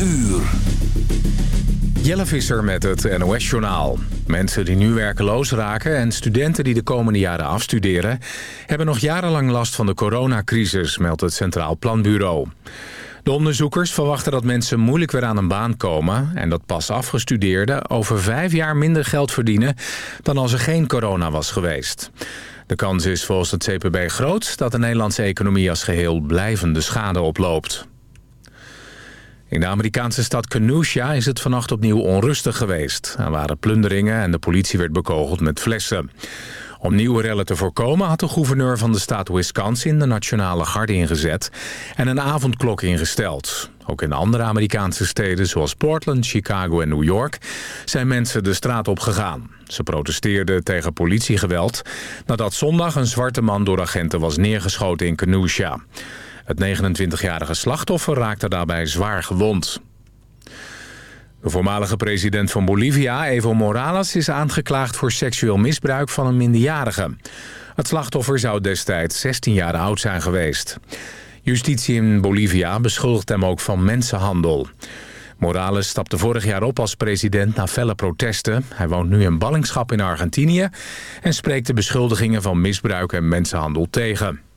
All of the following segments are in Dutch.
uur. Jelle Visser met het NOS-journaal. Mensen die nu werkeloos raken en studenten die de komende jaren afstuderen... hebben nog jarenlang last van de coronacrisis, meldt het Centraal Planbureau. De onderzoekers verwachten dat mensen moeilijk weer aan een baan komen... en dat pas afgestudeerden over vijf jaar minder geld verdienen... dan als er geen corona was geweest. De kans is volgens het CPB groot dat de Nederlandse economie als geheel blijvende schade oploopt. In de Amerikaanse stad Kenosha is het vannacht opnieuw onrustig geweest. Er waren plunderingen en de politie werd bekogeld met flessen. Om nieuwe rellen te voorkomen had de gouverneur van de staat Wisconsin de nationale garde ingezet en een avondklok ingesteld. Ook in andere Amerikaanse steden zoals Portland, Chicago en New York zijn mensen de straat op gegaan. Ze protesteerden tegen politiegeweld nadat zondag een zwarte man door agenten was neergeschoten in Kenosha. Het 29-jarige slachtoffer raakte daarbij zwaar gewond. De voormalige president van Bolivia, Evo Morales, is aangeklaagd voor seksueel misbruik van een minderjarige. Het slachtoffer zou destijds 16 jaar oud zijn geweest. Justitie in Bolivia beschuldigt hem ook van mensenhandel. Morales stapte vorig jaar op als president na felle protesten. Hij woont nu in ballingschap in Argentinië... en spreekt de beschuldigingen van misbruik en mensenhandel tegen.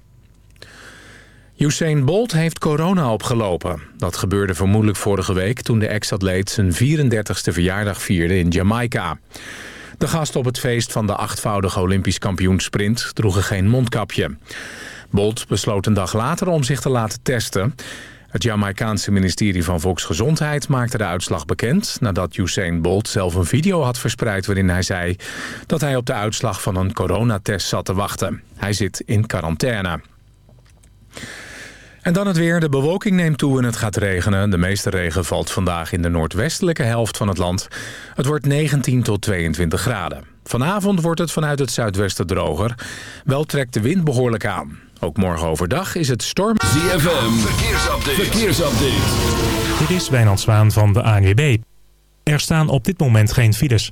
Usain Bolt heeft corona opgelopen. Dat gebeurde vermoedelijk vorige week toen de ex-atleet zijn 34ste verjaardag vierde in Jamaica. De gasten op het feest van de achtvoudige Olympisch kampioen sprint droegen geen mondkapje. Bolt besloot een dag later om zich te laten testen. Het Jamaicaanse ministerie van Volksgezondheid maakte de uitslag bekend... nadat Usain Bolt zelf een video had verspreid waarin hij zei... dat hij op de uitslag van een coronatest zat te wachten. Hij zit in quarantaine. En dan het weer. De bewolking neemt toe en het gaat regenen. De meeste regen valt vandaag in de noordwestelijke helft van het land. Het wordt 19 tot 22 graden. Vanavond wordt het vanuit het zuidwesten droger. Wel trekt de wind behoorlijk aan. Ook morgen overdag is het storm... ZFM, verkeersupdate. verkeersupdate. Dit is Wijnand Zwaan van de ANWB. Er staan op dit moment geen files.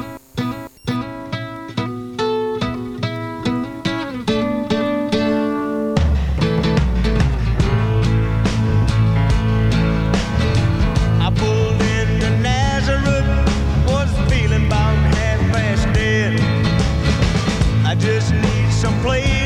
Just need some place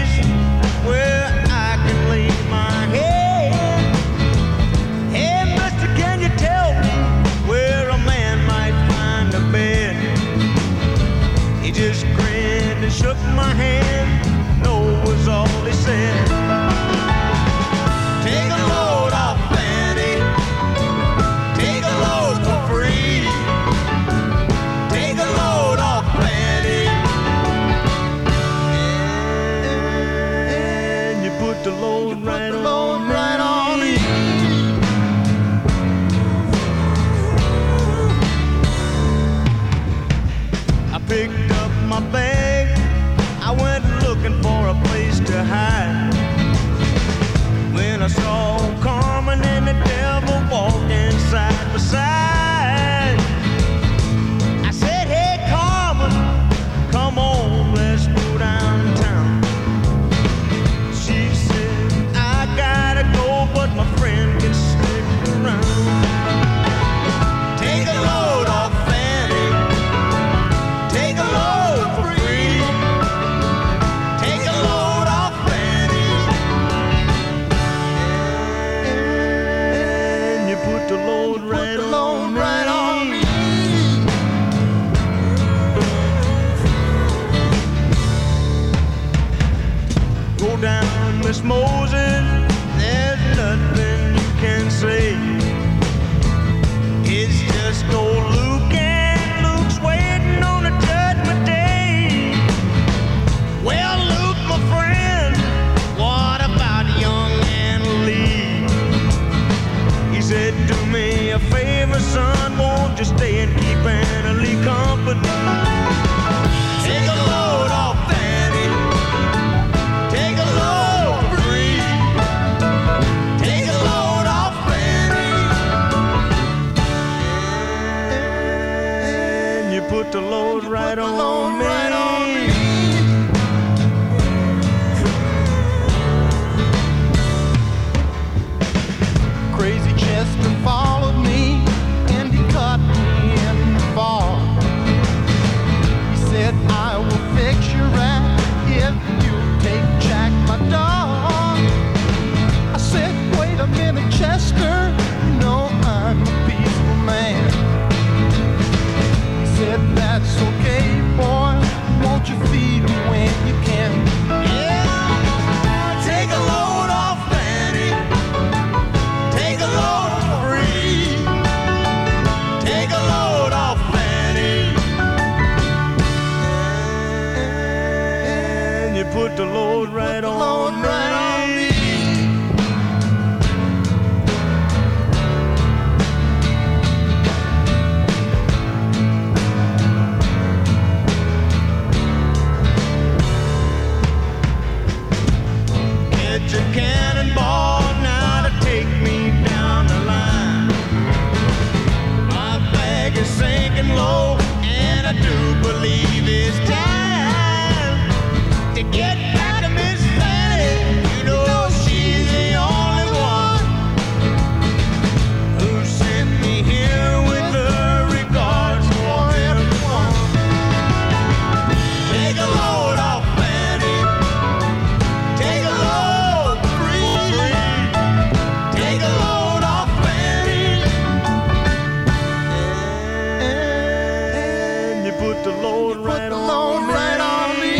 The load right on right on me.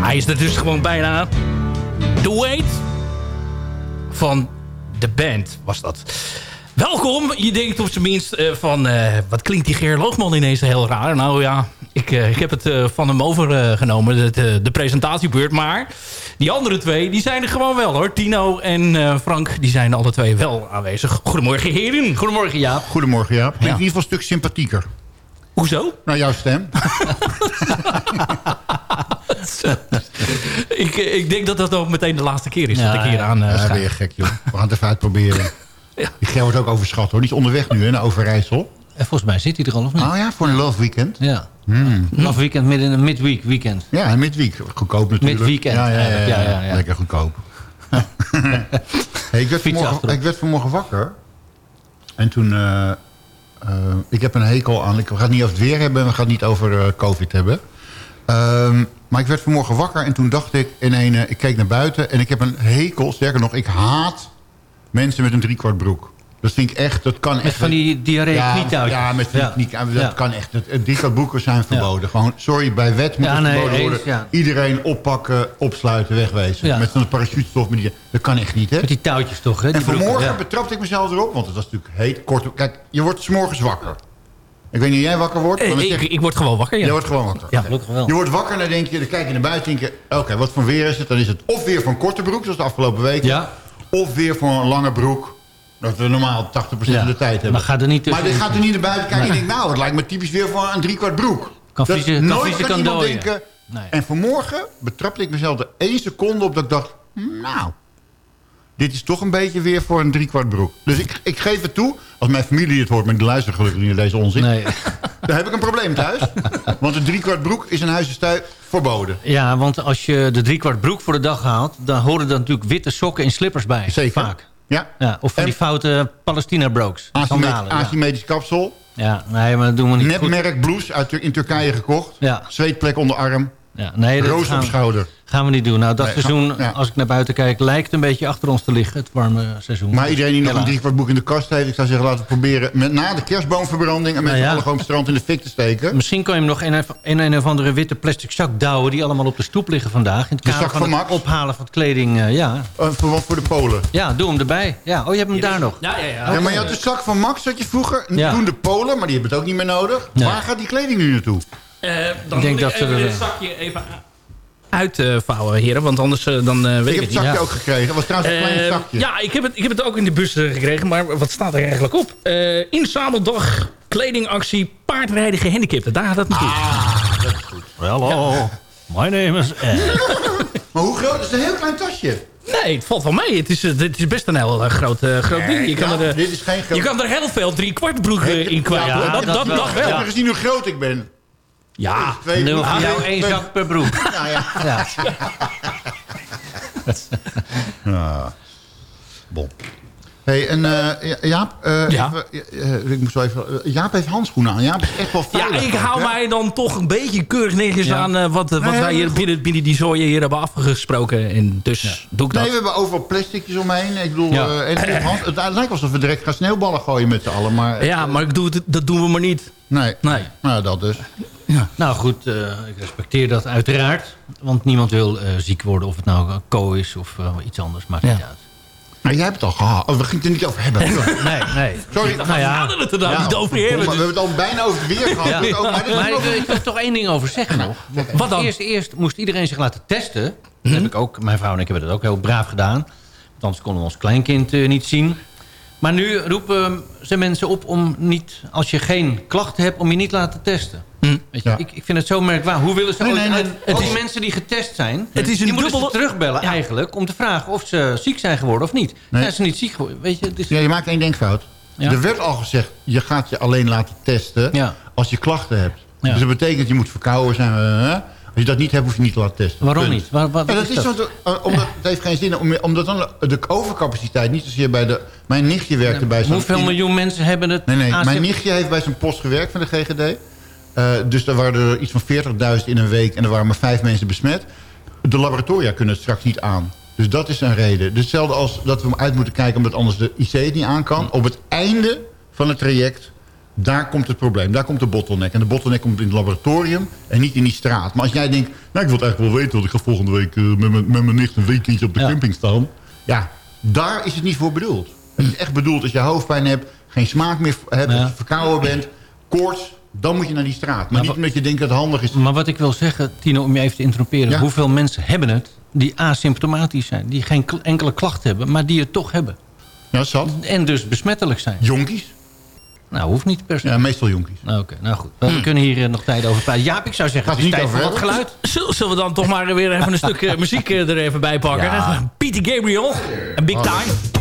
Hij is er dus gewoon bijna. The Wait van de band was dat. Welkom. Je denkt op zijn minst eh, van... eh, wat klinkt die Geer Loogman ineens heel raar. Nou ja, ik, eh, ik heb het eh, van hem overgenomen. de, de, de presentatiebeurt. Maar die andere twee, die zijn er gewoon wel hoor. Tino en eh, Frank, die zijn alle twee wel aanwezig. Goedemorgen heren. Goedemorgen Jaap. Goedemorgen, Jaap. Klinkt Ja. in ieder geval een stuk sympathieker. Hoezo? Nou, jouw stem. ik, ik denk dat dat ook meteen de laatste keer is dat ik hier aan uh, Ja, ben je gek, joh. We gaan het even uitproberen. Die Ger wordt ook overschat, hoor. Die is onderweg nu, hè, naar Overijssel. En volgens mij zit hij er al, of niet? Oh ja, voor een love weekend. Ja. Hmm. Love weekend midden in een midweek weekend. Ja, en midweek. Goedkoop natuurlijk. Midweekend, Ja, ja, ja, ja. Ja, ja. Lekker goedkoop. hey, ik, werd vanmorgen, ik werd vanmorgen wakker. En toen... eh, ik heb een hekel aan... Ik ga het niet over het weer hebben. en We gaan het niet over eh, covid hebben. Ehm, maar ik werd vanmorgen wakker. En toen dacht ik in een... eh, ik keek naar buiten. En ik heb een hekel. Sterker nog, ik haat mensen met een driekwart broek. Dat vind ik echt... Dat kan Met echt van die diarree ja. Ja, met van die Ja. knie- dat Ja. kan echt. Het, driekwart broeken zijn verboden. Gewoon, sorry, bij wet moet Ja, het nee, verboden eens, worden. ja. Iedereen oppakken, opsluiten, wegwezen. Ja. Met zo'n parachutestof. Met die, dat kan echt niet, hè? Met die touwtjes toch, hè? en vanmorgen ja. betrapte ik mezelf erop. Want het was natuurlijk heet, kort. Kijk, je wordt 's morgens wakker. Ik weet niet of jij wakker wordt. Eh, maar ik, zeg je- ik word gewoon wakker, ja. Jij wordt gewoon wakker. Ja. Gelukkig wel. Je wordt wakker en dan denk je, dan kijk je naar buiten en denk je... oké, wat voor weer is het? Dan is het of weer een korte broek, zoals de afgelopen weken... Ja. of weer voor een lange broek... dat we normaal 80% Ja. van de tijd hebben. Maar er niet Maar dit gaat er niet naar buiten kijken Nee. en denk nou, het lijkt me typisch weer voor een driekwart broek. Kan Dat kan nooit kan iemand dooien. denken... Nee. En vanmorgen betrapte ik mezelf er één seconde op dat ik dacht... nou, dit is toch een beetje weer voor een driekwart broek. Dus ik, ik geef het toe. Als mijn familie het hoort, maar die luisteren gelukkig niet naar deze onzin... Nee. dan heb ik een probleem thuis. Want een driekwart broek is een huisestui verboden. Ja, want als je de driekwart broek voor de dag haalt... dan horen er natuurlijk witte sokken en slippers bij. Zeker. Vaak. Ja. Ja, of van En- die foute Palestina brooks. Asymmet- Sandalen, ja. Asymmetrisch kapsel. ja, nee, maar dat doen we niet goed. Nepmerk blouse uit Tur- in Turkije gekocht. Ja. Zweetplek onder arm. Ja, nee, dat Roos gaan op we- schouder. Gaan we niet doen. Nou, dat Nee, seizoen, gaan- ja. als ik naar buiten kijk, lijkt een beetje achter ons te liggen. Het warme seizoen. Maar iedereen die nog een driekwart boek in de kast heeft... ik zou zeggen, laten we proberen met na de kerstboomverbranding... en met Nou ja. z'n allen gewoon het strand in de fik te steken. Misschien kan je hem nog in een, een of andere witte plastic zak douwen... die allemaal op de stoep liggen vandaag. In het De kader zak van van het Max? ophalen van het kleding. eh, ja. Eh, voor wat voor de Polen. ja, doe hem erbij. Ja. Oh, je hebt hem daar nog. Ja, ja, ja. Ja, maar je had de zak van Max had je vroeger. Ja. Toen de Polen, maar die hebben het ook niet meer nodig. Nee. Waar gaat die kleding nu naartoe? Eh, dan Ik denk moet dat ik ze even er- dit zakje even uitvouwen, heren. Want anders eh, dan eh, weet Ik ik heb het het zakje Ja. ook gekregen. Dat was trouwens een klein Eh, zakje. ja, ik heb, het, ik heb het ook in de bus eh, gekregen. Maar wat staat er eigenlijk op? Eh inzameldag, kledingactie, paardrijden gehandicapten. Daar gaat het naartoe. Ah, dat is goed. Hallo, my name is. Maar hoe groot? Is een heel klein tasje. Nee, het valt wel mee. Het is, eh, dit is best een heel eh, groot, eh, groot ding. Je kan, er, eh, dit is geen groot... je kan er heel veel drie kwart broeken in kwijt. Ja, dat, dat dat, wel. dat wel. Heb je gezien hoe groot ik ben? Ja, Twee Nul broeken. jou één zak per broek. Ja, ja. Ja. Ja. Bon. Hey, en eh, Ja- Jaap, eh, Ja. even, eh, ik moet zo even, Jaap heeft handschoenen aan. Jaap is echt wel ja veilig. ik ook, hou hè? mij dan toch een beetje keurig netjes Ja. aan... wat, wat Nee, wij hier binnen, binnen die zooien hier hebben afgesproken. En dus doe ik dat. Nee, we hebben overal plasticjes omheen. Ik bedoel, Ja. eh, en het, hand- het lijkt alsof we direct gaan sneeuwballen gooien met z'n allen. Maar, Ja, maar ik doe het, dat doen we maar niet. Nee. Nee. Nou, dat dus. Nou goed, eh, ik respecteer dat uiteraard. Want niemand wil eh, ziek worden. Of het nou co is of eh, iets anders. Maakt Ja. niet uit. Maar jij hebt het al gehad. Oh, we gingen het er niet over hebben. Nee, nee. Sorry. Nou Nou ja, ja, we hadden het er nou Ja, niet over maar hebben. we hebben het al bijna over het weer gehad. Ja. Maar Maar ik, ik wil er toch één ding over zeggen nog. Want Wat dan? Eerst, eerst moest iedereen zich laten testen. Dat heb ik ook, mijn vrouw en ik hebben dat ook heel braaf gedaan. Want anders konden we ons kleinkind eh, niet zien. Maar nu roepen ze mensen op om niet, als je geen klachten hebt, om je niet te laten testen. Weet je, Ja. ik, ik vind het zo merkwaardig. Hoe willen ze Nee, al is- die mensen die getest zijn... Het is een die moeten dubbele- terugbellen Ja. eigenlijk... om te vragen of ze ziek zijn geworden of niet. Zijn ze niet ziek geworden? Weet je, Ja, je maakt één denkfout. Er werd al gezegd, je gaat je alleen laten testen als je klachten hebt. Dus dat betekent je moet verkouden zijn. eh, Als je dat niet hebt, hoef je niet te laten testen. Waarom Punt. niet? Waar- waar- Ja, wat dat is is zo, eh, omdat het heeft geen zin. om- Omdat dan de overcapaciteit niet zozeer bij de... Mijn nichtje werkte bij zo'n... Hoeveel miljoen mensen hebben het... Nee? Mijn nichtje heeft bij zijn post gewerkt van de GGD. Eh, dus daar waren er iets van 40.000 in een week. En er waren maar vijf mensen besmet. De laboratoria kunnen het straks niet aan. Dus dat is een reden. Dus hetzelfde als dat we hem uit moeten kijken... omdat anders de IC het niet aan kan. Op het einde van het traject... daar komt het probleem. Daar komt de bottleneck. En de bottleneck komt in het laboratorium... en niet in die straat. Maar als jij denkt... nou, ik wil het eigenlijk wel weten... want ik ga volgende week eh, met, mijn- met mijn nicht een weekendje op de Ja. camping staan. Ja, daar is het niet voor bedoeld. Het is echt bedoeld als je hoofdpijn hebt... geen smaak meer hebt, als je verkouden bent... koorts, dan moet je naar die straat. Maar niet wa- omdat je denkt dat het handig is. Maar wat ik wil zeggen, Tino, om je even te interromperen. Ja. Hoeveel mensen hebben het die asymptomatisch zijn? Die geen enkele klachten hebben, maar die het toch hebben. Ja, zat. En dus besmettelijk zijn. Jonkies. Nou, hoeft niet per se. Ja, meestal jonkies. Nou, Oké, nou goed. We kunnen hier eh, nog tijd over praten. Jaap, ik zou zeggen, Gaat het is tijd niet voor wat geluid. Zullen zullen we dan toch maar weer even een stuk eh, muziek eh, er even bij pakken? Ja. Peter Gabriel, en Big Time.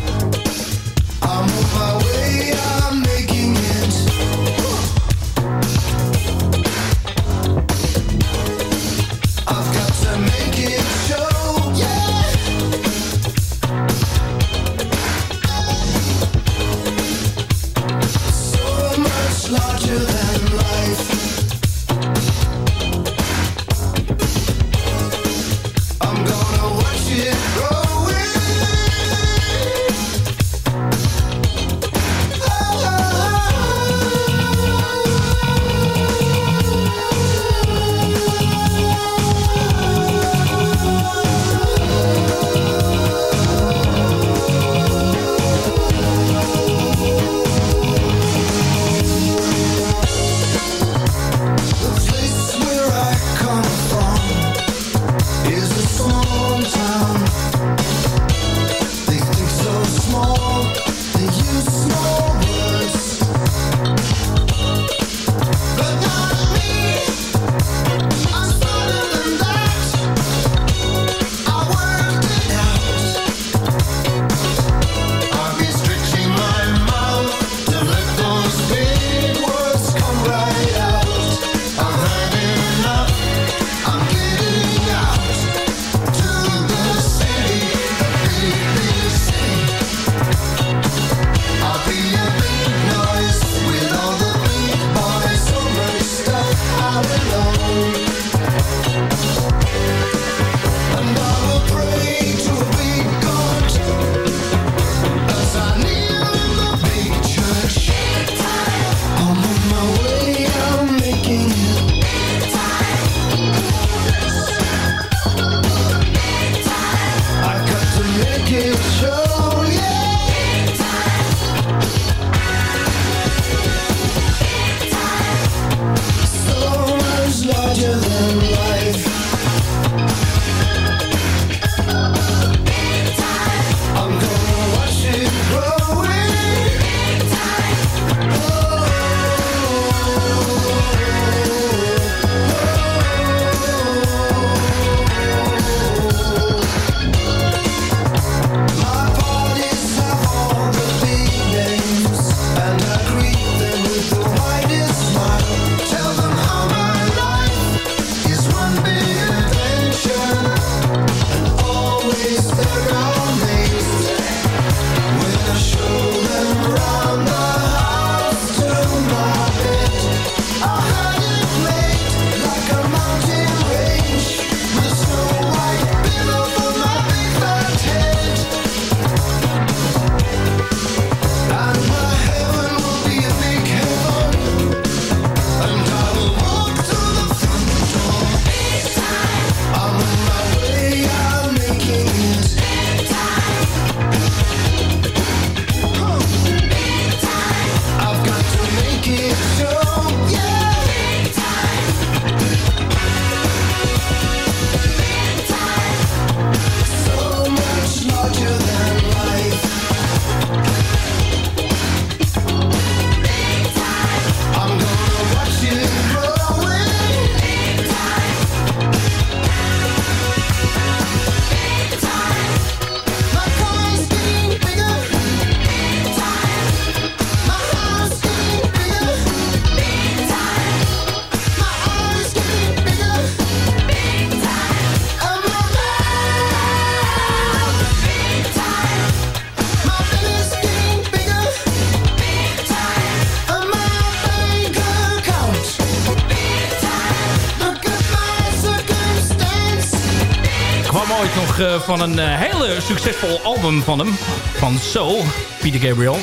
Van een eh, hele succesvol album van hem. Van So, Peter Gabriel.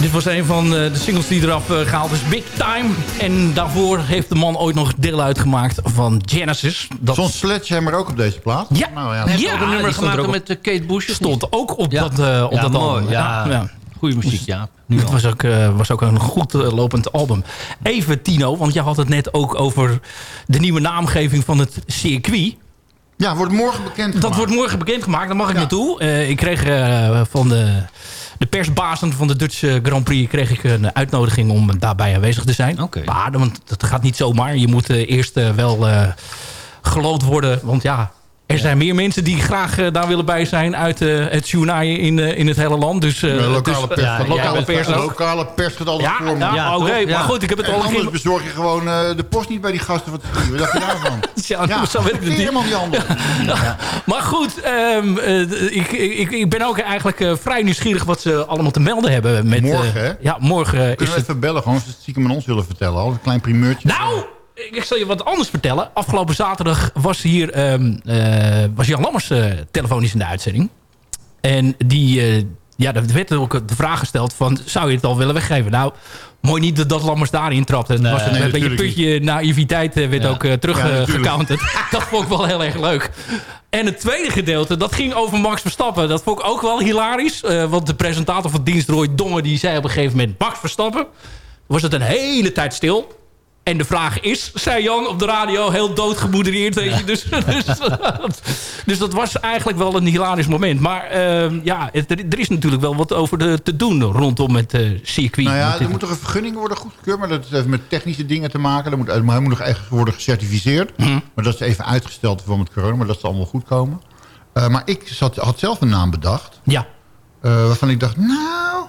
Dit was een van eh, de singles die eraf eh, gehaald is. Big Time. En daarvoor heeft de man ooit nog deel uitgemaakt van Genesis. Dat Zo'n sledgehammer ook op deze plaat? Ja. Nou, ja. Heeft Ja, ook een nummer die stond er gemaakt ook met Kate Bush. stond ook op Ja. dat, eh, op Ja, dat mooi. album. Ja. ja. Goede muziek, ja. Nu Het al. was ook, eh, was ook een goed lopend album. Even Tino, want je had het net ook over de nieuwe naamgeving van het circuit. Ja, wordt morgen bekend Dat gemaakt. wordt morgen bekendgemaakt, daar mag ik Ja. naartoe. Eh, ik kreeg eh, van de, de persbazen van de Dutch Grand Prix kreeg ik een uitnodiging om daarbij aanwezig te zijn. Oké. Maar want dat gaat niet zomaar. Je moet eh, eerst eh, wel eh geloot worden. Want ja, er zijn meer mensen die graag eh, daar willen bij zijn uit eh, het journaaien in, eh, in het hele land. Dus, eh, De lokale dus, pers, ja, lokale, pers ook. lokale pers gaat altijd Ja, voor me. ja, Ja, oké. Maar Ja. goed, ik heb het En al een anders keer... bezorg je gewoon eh, de post niet bij die gasten. Wat, wat dacht je daarvan? Ja, zo werkt het niet. Helemaal niet anders. Maar goed, ehm, eh, ik, ik, ik ben ook eigenlijk eh, vrij nieuwsgierig wat ze allemaal te melden hebben. Met, eh, Morgen, hè? Ja, morgen is Kunnen we het... even bellen, gewoon als ze het stiekem aan ons willen vertellen. Al een klein primeurtje. Nou, ik zal je wat anders vertellen. Afgelopen zaterdag was hier ehm, eh, was Jan Lammers eh, telefonisch in de uitzending. En die, eh, ja, er werd ook de vraag gesteld van, zou je het al willen weggeven? Nou, mooi niet dat, dat Lammers daarin trapte. Het was een, nee, een beetje putje naïviteit werd Ja. ook uh, teruggecounterd. dat vond ik wel heel erg leuk. En het tweede gedeelte, dat ging over Max Verstappen. Dat vond ik ook wel hilarisch. want de presentator van dienst Roy Dongen... die zei op een gegeven moment Max Verstappen. Was het een hele tijd stil. En de vraag is, zei Jan op de radio, heel doodgemoedereerd. Weet je. Dus, dus, dus dat was eigenlijk wel een hilarisch moment. Maar eh, ja, het- er, is natuurlijk wel wat over de, te doen rondom het eh, circuit. Nou ja, er moet toch een vergunning worden goedgekeurd. Maar dat heeft met technische dingen te maken. Dat moet, maar hij moet nog echt worden gecertificeerd. Mhm. Maar dat is even uitgesteld voor met corona. Maar dat zal allemaal goed komen. Eh, maar ik zat, had zelf een naam bedacht. Ja, eh, waarvan ik dacht, nou,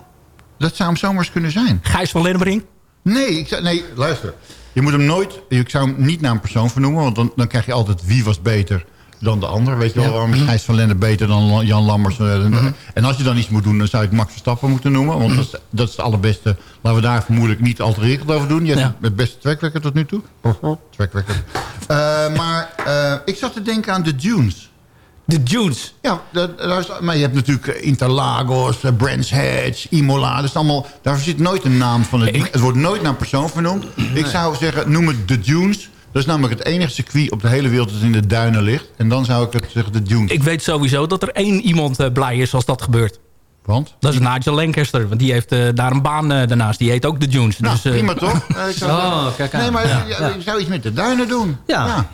dat zou hem zomaar eens kunnen zijn. Gijs van Lennepering. Nee, ik nee, luister. Je moet hem nooit, ik zou hem niet naar een persoon vernoemen. Want dan, dan krijg je altijd wie was beter dan de ander. Weet je wel, waarom is Gijs van Lennep beter dan Jan Lammers? eh, En als je dan iets moet doen, dan zou ik Max Verstappen moeten noemen. Want dat, is, dat is het allerbeste. Laten we daar vermoedelijk niet al te ingewikkeld over doen. Je hebt Ja. het beste trackrecord tot nu toe. Track. Eh, maar eh, ik zat te denken aan de Dunes. De Dunes. Ja, dat, daar is, maar je hebt natuurlijk eh, Interlagos, eh, Brands Hatch, Imola. Dus allemaal, daar zit nooit een naam van het ding. Het wordt nooit naar een persoon vernoemd. Ik zou zeggen, noem het de Dunes. Dat is namelijk het enige circuit op de hele wereld dat in de duinen ligt. En dan zou ik het zeggen de Dunes. Ik weet sowieso dat er één iemand eh, blij is als dat gebeurt. Want? Dat is Nigel Lancaster. Want die heeft daar een baan daarnaast. Die heet ook de Dunes. Nou, dus, prima toch? Ik zou Oh, kijk aan. Nee, maar Ja, ja, ja. ik zou iets met de duinen doen. Ja.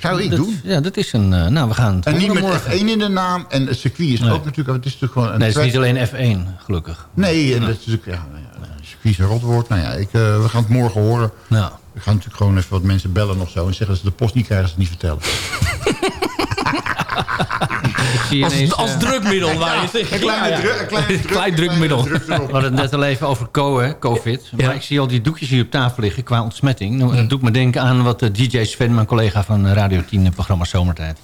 Zou ik Dat- doen. Ja, dat is een... eh, nou, we gaan het En niet met morgen. F1 in de naam. En het circuit is Nee. ook natuurlijk... Het is natuurlijk gewoon een Nee, het is niet alleen F1, gelukkig. Nee, en dat is natuurlijk... Ja, ja, circuit is een rotwoord. Nou ja, ik, eh, we gaan het morgen horen. Nou, We gaan natuurlijk gewoon even wat mensen bellen of zo... en zeggen dat ze de post niet krijgen, ze het niet vertellen. als, ineens, als eh, drukmiddel. waar je Een kleine ja, ja. druk, een kleine druk, Klein drukmiddel. We hadden het net al even over co, hè, COVID. Ja. Maar ik zie al die doekjes hier op tafel liggen qua ontsmetting. Nou, Dat doet me denken aan wat de DJ Sven, mijn collega van Radio 10... het programma Zomertijd,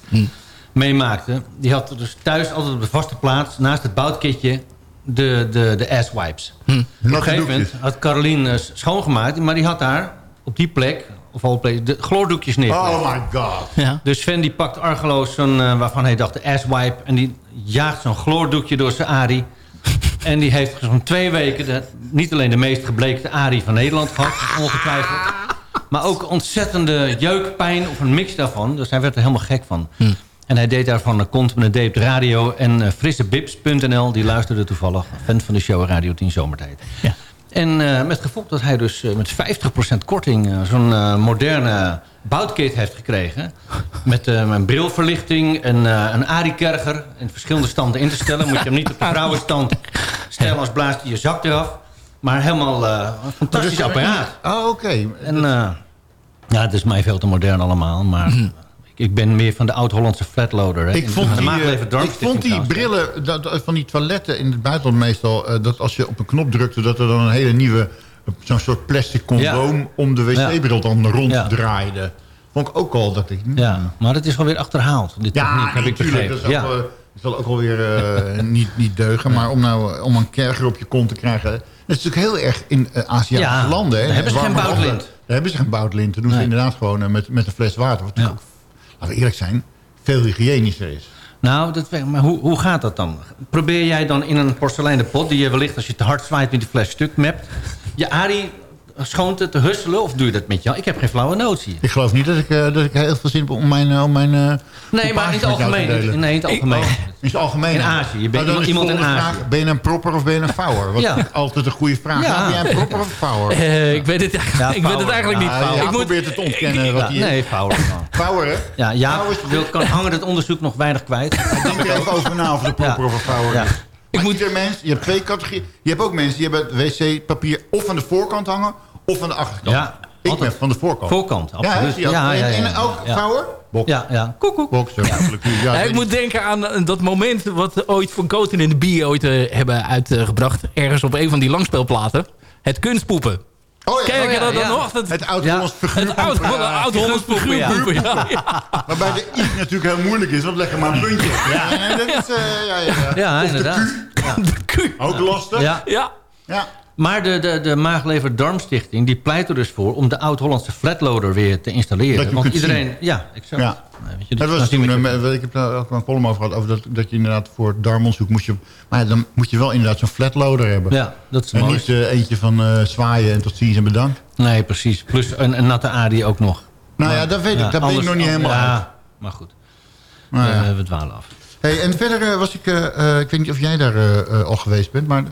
meemaakte. Die had dus thuis altijd op de vaste plaats... naast het boudkitje de, de, de ass wipes. Op een gegeven moment had Caroline eh, schoongemaakt... maar die had daar op die plek, of alle plekken, de chloordoekjes neergelegd. Oh my god. Ja. Dus Sven die pakt argeloos zo'n, eh, waarvan hij dacht de asswipe... en die jaagt zo'n chloordoekje door zijn Ari. en die heeft zo'n twee weken de, niet alleen de meest gebleekte Ari van Nederland gehad, ongetwijfeld... maar ook ontzettende jeukpijn of een mix daarvan. Dus hij werd er helemaal gek van. En hij deed daarvan een kont met een radio. En uh, frissebibs.nl, die luisterde toevallig. Fan van de show Radio 10 Zomertijd. Ja. En uh, met gevolg dat hij dus uh, met 50% korting uh, zo'n moderne boutkit heeft gekregen. Met een brilverlichting en een Ari-kerger in verschillende standen in te stellen. Moet je hem niet op de vrouwenstand stellen, als blaast hij je zak eraf. Maar helemaal een fantastisch apparaat. Oh, oké. Okay. En ja, het is mij veel te modern allemaal, maar... Ik ben meer van de oud-Hollandse flatloader. Hè. Ik vond die, ik vond die brillen dat, van die toiletten in het buitenland meestal... Uh, dat als je op een knop drukte, dat er dan een hele nieuwe... zo'n soort plastic condoom ja. om de wc-bril dan rond ja. draaide. Vond ik ook al dat ik... Ja, maar dat is wel weer achterhaald. Dit ja, techniek, heb ik begrepen. Dat, is ja. ook, uh, zal ook wel weer uh, niet, niet deugen. Maar om nou om een kerger op je kont te krijgen... Dat is natuurlijk heel erg in uh, Aziatische ja, landen. Hè. Daar hebben ze geen boutlint. Daar hebben ze geen boutlint. Dat doen nee. ze inderdaad gewoon met, met een fles water. Wat ja. ook, laten we eerlijk zijn, veel hygiënischer is. Nou, dat, maar hoe, hoe gaat dat dan? Probeer jij dan in een porseleinen pot... die je wellicht als je te hard zwaait met die fles stuk mept... je Arie schoon te, te husselen of doe je dat met jou? Ik heb geen flauwe notie. Ik geloof niet dat ik, eh, dat ik heel veel zin heb om mijn... eh, om mijn eh, Nee, maar in het algemeen. delen. Nee, in het algemeen. In het algemeen. In Azië. Je bent Nou, is iemand de in Azië. Vraag, ben je een propper of ben je een vouwer? Wat Ja. altijd een goede vraag. Ja. Nou, Ben jij een propper of een vouwer? Eh, ik weet het, ik weet het eigenlijk niet. Ja, ik probeert het te ontkennen. wat Ja, hij is. nee, Fowler. Vouwer, hè? Ja, ja Vouwer is- wil, kan hangen het onderzoek nog weinig kwijt. Denk er even over na of het een propper Ja. of een vouwer Ja. is. Ik moet... ieder mens, je hebt twee categorieën. Je hebt ook mensen die hebben wc-papier of aan de voorkant hangen... of aan de achterkant. Ja, ik altijd. ben van de voorkant. Voorkant, Ja, absoluut. ook. Ja, ja, ja, En ja. elk Ja. vouwer? Box. Ja, ja. Koekoek. Box, ja. natuurlijk. Ja, Ja, ik moet denken aan eh, dat moment wat ooit Van Koten en de Bier ooit eh, hebben uitgebracht. Ergens op een van die langspeelplaten. Het kunstpoepen. Oh ja, Ken oh je ja, dat dan ja. nog? Dat, Het oud-Hollands het oud- Ja. oud-Hollands figuurpoepen. Ja, ja. Waarbij de i natuurlijk heel moeilijk is, want leg er maar een puntje. Ja, nee, dat is... eh, ja, ja, ja. Ja, inderdaad. De Q. ook lastig. Ja. Ja. Maar de, de, de Maag-Lever-Darmstichting die pleit er dus voor... om de oud-Hollandse flatloader weer te installeren. Dat je Want iedereen... Ja, exact. Ja. Nee, weet je, Dat dan was zien toen, eh, ik heb daar ook een column over gehad, over dat, dat je inderdaad voor darmonderzoek moest je... Maar ja, dan moet je wel inderdaad zo'n flatloader hebben. Ja, dat is en mooi. niet eh, eentje van eh, zwaaien en tot ziens en bedankt. Nee, precies. Plus een, een natte Adi ook nog. Nou ja, dat weet ik. Daar ben ik nog niet helemaal ja, uit. maar goed. Nou ja. We dwalen af. Hey, en verder was ik... ik weet niet of jij daar al geweest bent, maar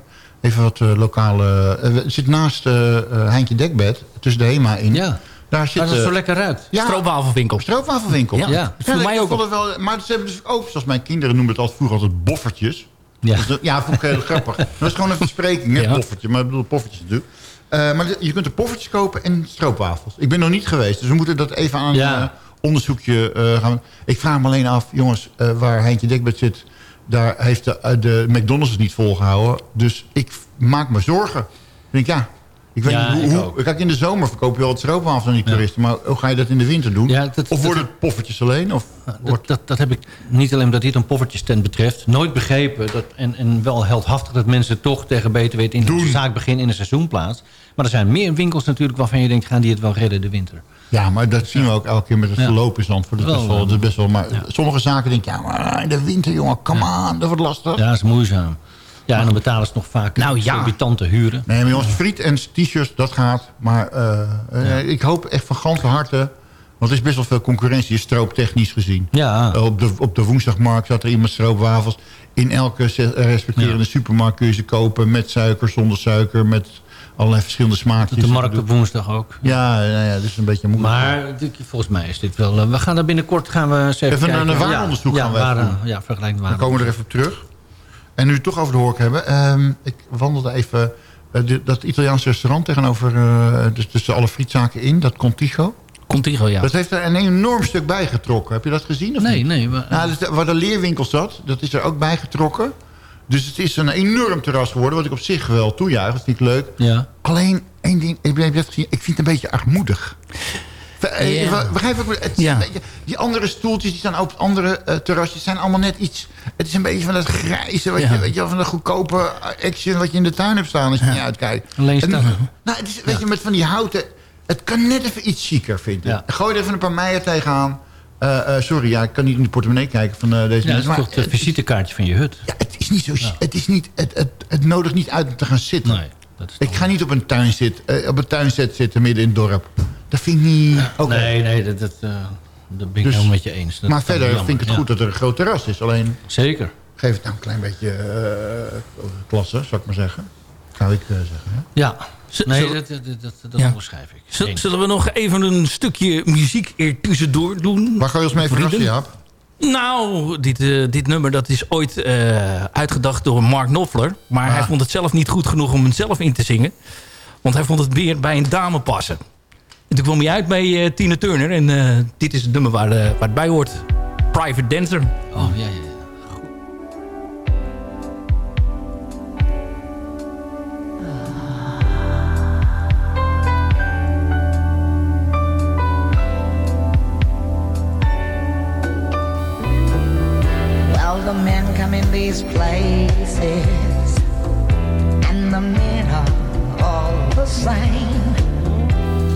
even wat eh, lokale... eh, het zit naast eh, Heintje Dekbed, tussen de HEMA in. Ja, Daar zit... dat het zo lekker ruikt. ja, Stroopwafelwinkel. stroopwafelwinkel. Ja, Ja. dat viel mij ik ook op. wel, maar ze hebben dus ook, zoals mijn kinderen noemen het altijd vroeger altijd boffertjes. Ja. Dus ja, vond ik heel grappig. Dat is gewoon een verspreking, hè, Ja. poffertje. Maar ik bedoel, poffertjes natuurlijk. Eh, maar je kunt er poffertjes kopen en stroopwafels. Ik ben nog niet geweest, dus we moeten dat even aan Ja. een onderzoekje gaan. Ik vraag me alleen af, jongens, waar Heintje Dekbed zit... daar heeft de, eh, de McDonald's het niet volgehouden. Dus ik maak me zorgen. Ik denk, ja... Ik weet Ja, niet hoe. Kijk, in de zomer verkoop je wel het stroopwafel aan die toeristen. Maar hoe ga je dat in de winter doen? Ja, dat- of worden het poffertjes alleen? Of Dat, dat, dat heb ik niet alleen omdat dit een poffertjestent betreft... nooit begrepen. Dat, en, en wel heldhaftig dat mensen toch tegen beter weten... in de zaak beginnen in een seizoenplaats. Maar er zijn meer winkels natuurlijk waarvan je denkt... gaan die het wel redden, de winter. Ja, maar dat zien we ook elke keer met het verloop in Zandvoort. Dat is Wel, dat is best wel maar sommige zaken denk ik, ja, maar in de winter, jongen, come on, dat wordt lastig. Ja, dat is moeizaam. Ja, en dan betalen ze nog vaak Nou, ja. exorbitante huren. Nee, maar jongens, friet en t-shirts, dat gaat. Maar eh, eh, ik hoop echt van ganse harte, want er is best wel veel concurrentie, strooptechnisch gezien. Ja, Eh, op, de, op de woensdagmarkt zat er iemand stroopwafels. In elke respecterende supermarkt kun je ze kopen met suiker, zonder suiker, met allerlei verschillende smaakjes. de markt op woensdag ook. Ja, nou ja, dat is een beetje moeilijk. Maar volgens mij is dit wel... we gaan daar binnenkort gaan we eens even, Even een- kijken. een waardeonderzoek ja, gaan we ja. Ja, vergelijkend Dan waar. komen we er even op terug. En nu het toch over de horeca hebben. ehm, ik wandelde even... eh, de- dat Italiaanse restaurant tegenover... eh, dus tussen alle frietzaken in, dat Contigo. Contigo, ja. Dat heeft er een enorm stuk bij getrokken. Heb je dat gezien of Nee, niet? nee. we- Nou, dus waar de leerwinkel zat, dat is er ook bij getrokken. Dus het is een enorm terras geworden, wat ik op zich wel toejuich. Dat vind ik leuk. ja. Alleen één ding, ik heb het gezien, ik vind het een beetje armoedig. Eh, Ja. we- Begrijp ik? Het is Ja. beetje- die andere stoeltjes die staan op het andere eh, terrasjes zijn allemaal net iets... Het is een beetje van dat grijze, wat Ja. je, weet je, van de goedkope action wat je in de tuin hebt staan als je niet uitkijkt. Alleen En- staan. nou, het is, weet je, met van die houten... Het kan net even iets chiquer, vind ik. Ja. Gooi er even een paar meijer tegenaan. Eh, eh, sorry, ja, ik kan niet in de portemonnee kijken van eh, deze Ja, dat mensen. is Maar toch het visitekaartje van je hut? ja, het is niet zo... Het, is niet, het, het, het nodigt niet uit om te gaan zitten. Nee, dat is Ik ga niet op een, tuin zit, eh, op een tuinzet zitten midden in het dorp. Dat vind ik niet... Nee, nee, dat, dat, eh, dat ben ik Dus- helemaal met je eens. Dat maar verder jammer, vind ik het ja. goed dat er een groot terras is. Alleen Zeker. geef het nou een klein beetje eh, klasse, zou ik maar zeggen. Zou ik eh, zeggen. Hè? Ja. Z- Nee, dat, dat, dat, dat Ja. onderschrijf ik. Z- Eens. Zullen we nog even een stukje muziek er tussendoor doen? Waar ga je ons mee verrassen? Jaap? Nou, dit, eh, dit nummer dat is ooit eh, uitgedacht door Mark Knopfler. Maar hij Ah. vond het zelf niet goed genoeg om het zelf in te zingen. Want hij vond het meer bij een dame passen. En toen kwam hij uit bij eh, Tina Turner. En eh, dit is het nummer waar, eh, waar het bij hoort. Private Dancer. Oh, ja, ja, ja. Well, the men come in these places, and the men are all the same.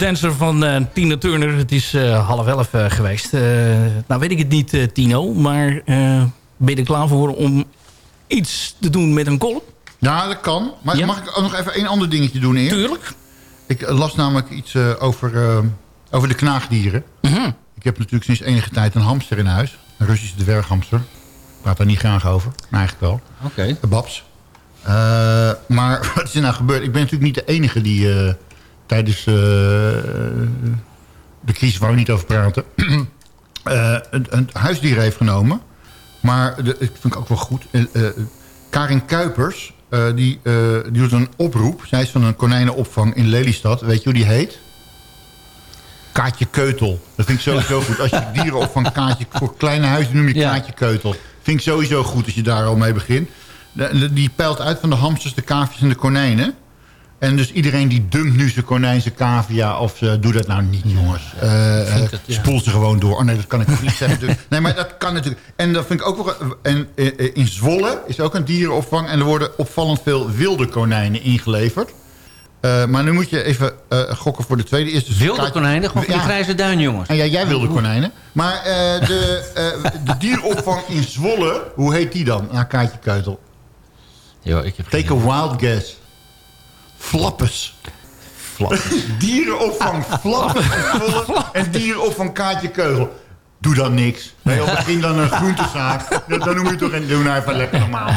Dancer van eh, Tina Turner. Het is eh, half elf eh, geweest. Nou weet ik het niet, Tino. Maar ben je er klaar voor om iets te doen met een column? Ja, dat kan. Maar Ja? mag ik ook nog even één ander dingetje doen eerst? Tuurlijk. Ik las namelijk iets over, over de knaagdieren. Mhm. Ik heb natuurlijk sinds enige tijd een hamster in huis. Een Russische dwerghamster. Ik praat daar niet graag over. Maar eigenlijk wel. Oké. De Babs. Maar wat is er nou gebeurd? Ik ben natuurlijk niet de enige die tijdens eh, de crisis waar we niet over praten... eh, een, een huisdier heeft genomen. Maar ik vind ik ook wel goed. Eh, Karin Kuipers, die, die doet een oproep. Zij is van een konijnenopvang in Lelystad. Weet je hoe die heet? Kaatje Keutel. Dat vind ik sowieso goed. Als je dierenopvang Kaatje... Voor kleine huizen noem je Ja. Kaatje Keutel. Vind ik sowieso goed als je daar al mee begint. De- de- Die peilt uit van de hamsters, de kaafjes en de konijnen. En dus iedereen die dumpt nu zijn konijn, zijn cavia... of ze doe dat nou niet, jongens. Eh, vind eh, het, ja. Spoel ze gewoon door. Oh nee, dat kan ik ook niet zeggen. natuurlijk. Nee, maar dat kan natuurlijk. En dat vind ik ook wel... En eh, eh, in Zwolle is ook een dierenopvang... en er worden opvallend veel wilde konijnen ingeleverd. Eh, maar nu moet je even eh, gokken voor de tweede. Is dus Wilde kaartje- konijnen, gewoon van die Ja. grijze duin, jongens. En ja, jij wilde konijnen. Maar eh, de, eh, de dierenopvang in Zwolle, hoe heet die dan? Nou, Kaatje Keutel. Yo, ik heb geen Take a wild guess. Flappes. dierenopvang Flappes en dierenopvang Kaatje Keugel. Doe dan niks. Nee, of begin dan een groentezaak. Dan, dan noem je toch een... Doe nou even lekker normaal.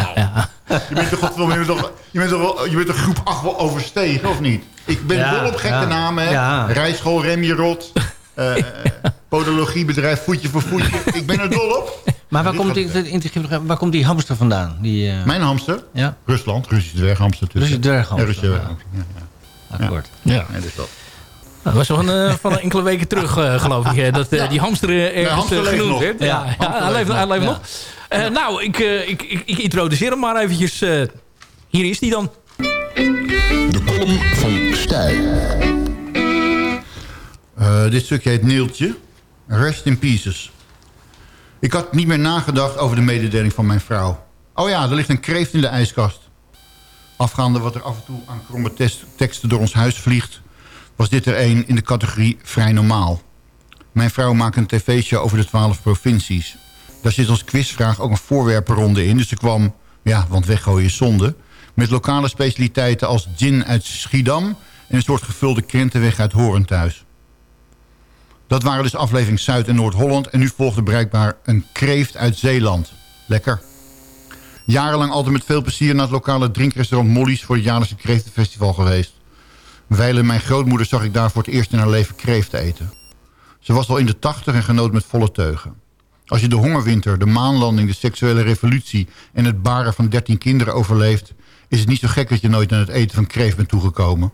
Je bent toch, je bent toch, je bent toch, wel- je bent toch groep 8 wel overstegen, of niet? Ik ben Ja, dol op gekke ja. namen. hè. Ja. Rijschool, Remje Rot. Eh, eh, podologiebedrijf, voetje voor voetje. Ik ben er dol op. Maar waar komt, die, waar komt die hamster vandaan? Die, eh, Mijn hamster? Ja, Rusland, Russische dwerghamster. Russische dwerghamster, Ja, Russische ja. dwerghamster. Ja, akkoord. Ja. ja, dus dat. Nou, dat was van, van enkele weken terug, geloof ik. dat die hamster ergens genoemd nog. werd. Ja, Ja, ja, hamster hij leeft, hij leeft nog. Eh, Nou, ik, ik, ik, ik introduceer hem maar eventjes. eh. hier is hij dan. De column van Stijl. Eh, dit stukje heet Neeltje. Rest in pieces. Ik had niet meer nagedacht over de mededeling van mijn vrouw. Oh ja, er ligt een kreeft in de ijskast. Afgaande wat er af en toe aan kromme teksten door ons huis vliegt... was dit er een in de categorie vrij normaal. Mijn vrouw maakt een tv-show over de twaalf provincies. Daar zit als quizvraag ook een voorwerpenronde in. Dus ze kwam, ja, want weggooien is zonde... met lokale specialiteiten als gin uit Schiedam... en een soort gevulde krentenweg uit Horenthuis. Dat waren dus aflevering Zuid- en Noord-Holland... en nu volgde bereikbaar een kreeft uit Zeeland. Lekker. Jarenlang altijd met veel plezier naar het lokale drinkrestaurant Molly's... voor het jaarlijkse kreeftenfestival geweest. Wijlen mijn grootmoeder zag ik daar voor het eerst in haar leven kreeft eten. Ze was al in de tachtig en genoot met volle teugen. Als je de hongerwinter, de maanlanding, de seksuele revolutie... en het baren van dertien kinderen overleeft... is het niet zo gek dat je nooit aan het eten van kreeft bent toegekomen.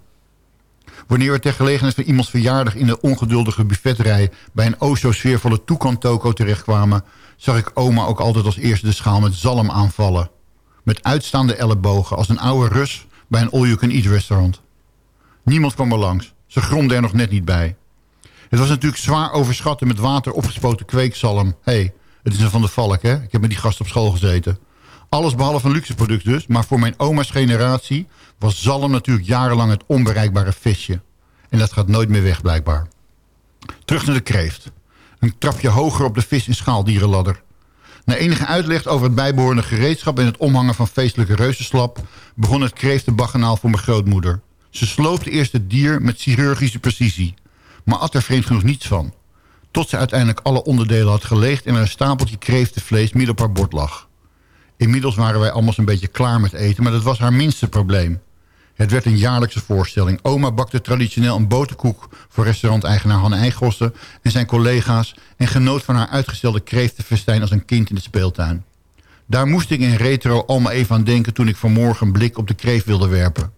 Wanneer we ter gelegenheid van iemands verjaardag... in de ongeduldige buffetrij bij een o zo sfeervolle toekantoko terechtkwamen... zag ik oma ook altijd als eerste de schaal met zalm aanvallen. Met uitstaande ellebogen als een oude Rus bij een all-you-can-eat restaurant. Niemand kwam er langs. Ze gromde er nog net niet bij. Het was natuurlijk zwaar overschatten met water opgespoten kweekzalm. Hé, hey, het is een van de valk, hè? Ik heb met die gast op school gezeten. Alles behalve een luxe product dus. Maar voor mijn oma's generatie was zalm natuurlijk jarenlang het onbereikbare visje. En dat gaat nooit meer weg, blijkbaar. Terug naar de kreeft. Een trapje hoger op de vis- en schaaldierenladder. Na enige uitleg over het bijbehorende gereedschap... en het omhangen van feestelijke reuzenslap... begon het kreeftenbaggenaal voor mijn grootmoeder. Ze sloopte eerst het dier met chirurgische precisie... maar at er vreemd genoeg niets van. Tot ze uiteindelijk alle onderdelen had geleegd... en een stapeltje kreeftenvlees midden op haar bord lag. Inmiddels waren wij allemaal zo'n beetje klaar met eten... maar dat was haar minste probleem. Het werd een jaarlijkse voorstelling. Oma bakte traditioneel een boterkoek voor restauranteigenaar Han Eigossen en zijn collega's... en genoot van haar uitgestelde kreeftenfestijn als een kind in de speeltuin. Daar moest ik in retro allemaal even aan denken toen ik vanmorgen een blik op de kreeft wilde werpen.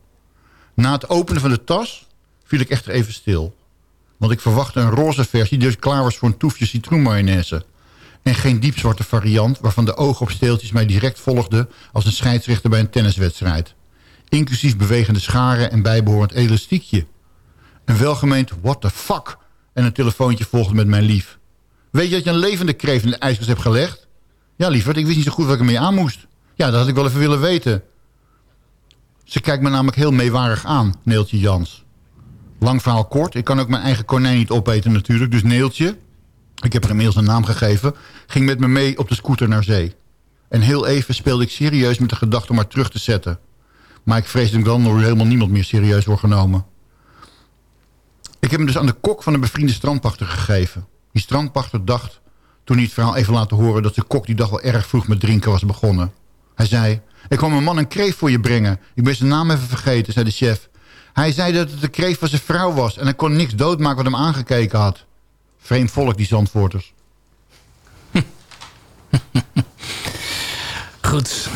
Na het openen van de tas viel ik echter even stil. Want ik verwachtte een roze versie die dus klaar was voor een toefje citroenmayonaise. En geen diepzwarte variant waarvan de ogen op steeltjes mij direct volgden... als een scheidsrechter bij een tenniswedstrijd. Inclusief bewegende scharen en bijbehorend elastiekje. Een welgemeend what the fuck en een telefoontje volgde met mijn lief. Weet je dat je een levende kreeft in de ijskast hebt gelegd? Ja, lieverd, ik wist niet zo goed wat ik ermee aan moest. Ja, dat had ik wel even willen weten. Ze kijkt me namelijk heel meewarig aan, Neeltje Jans. Lang verhaal kort. Ik kan ook mijn eigen konijn niet opeten natuurlijk. Dus Neeltje, ik heb er inmiddels een naam gegeven... ging met me mee op de scooter naar zee. En heel even speelde ik serieus met de gedachte om haar terug te zetten. Maar ik vrees dat ik dan door helemaal niemand meer serieus wordt genomen. Ik heb hem dus aan de kok van een bevriende strandpachter gegeven. Die strandpachter dacht, toen hij het verhaal even laten horen... dat de kok die dag wel erg vroeg met drinken was begonnen. Hij zei, ik kwam een man een kreef voor je brengen. Ik ben zijn naam even vergeten, zei de chef. Hij zei dat het de kreef van zijn vrouw was... en hij kon niks doodmaken wat hem aangekeken had. Vreemd volk, die Zandvoorters. Goed.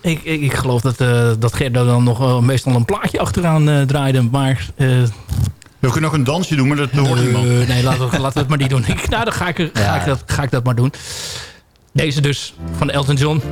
ik, ik, ik geloof dat, eh dat Gerda dan nog eh, meestal een plaatje achteraan eh, draaide. Maar... We kunnen ook een dansje doen, maar dat hoort niemand. nee, laten we, laten we het maar niet doen. Ik, nou, dan ga ik, ga, ik dat, ga ik dat maar doen. Deze dus, van Elton John.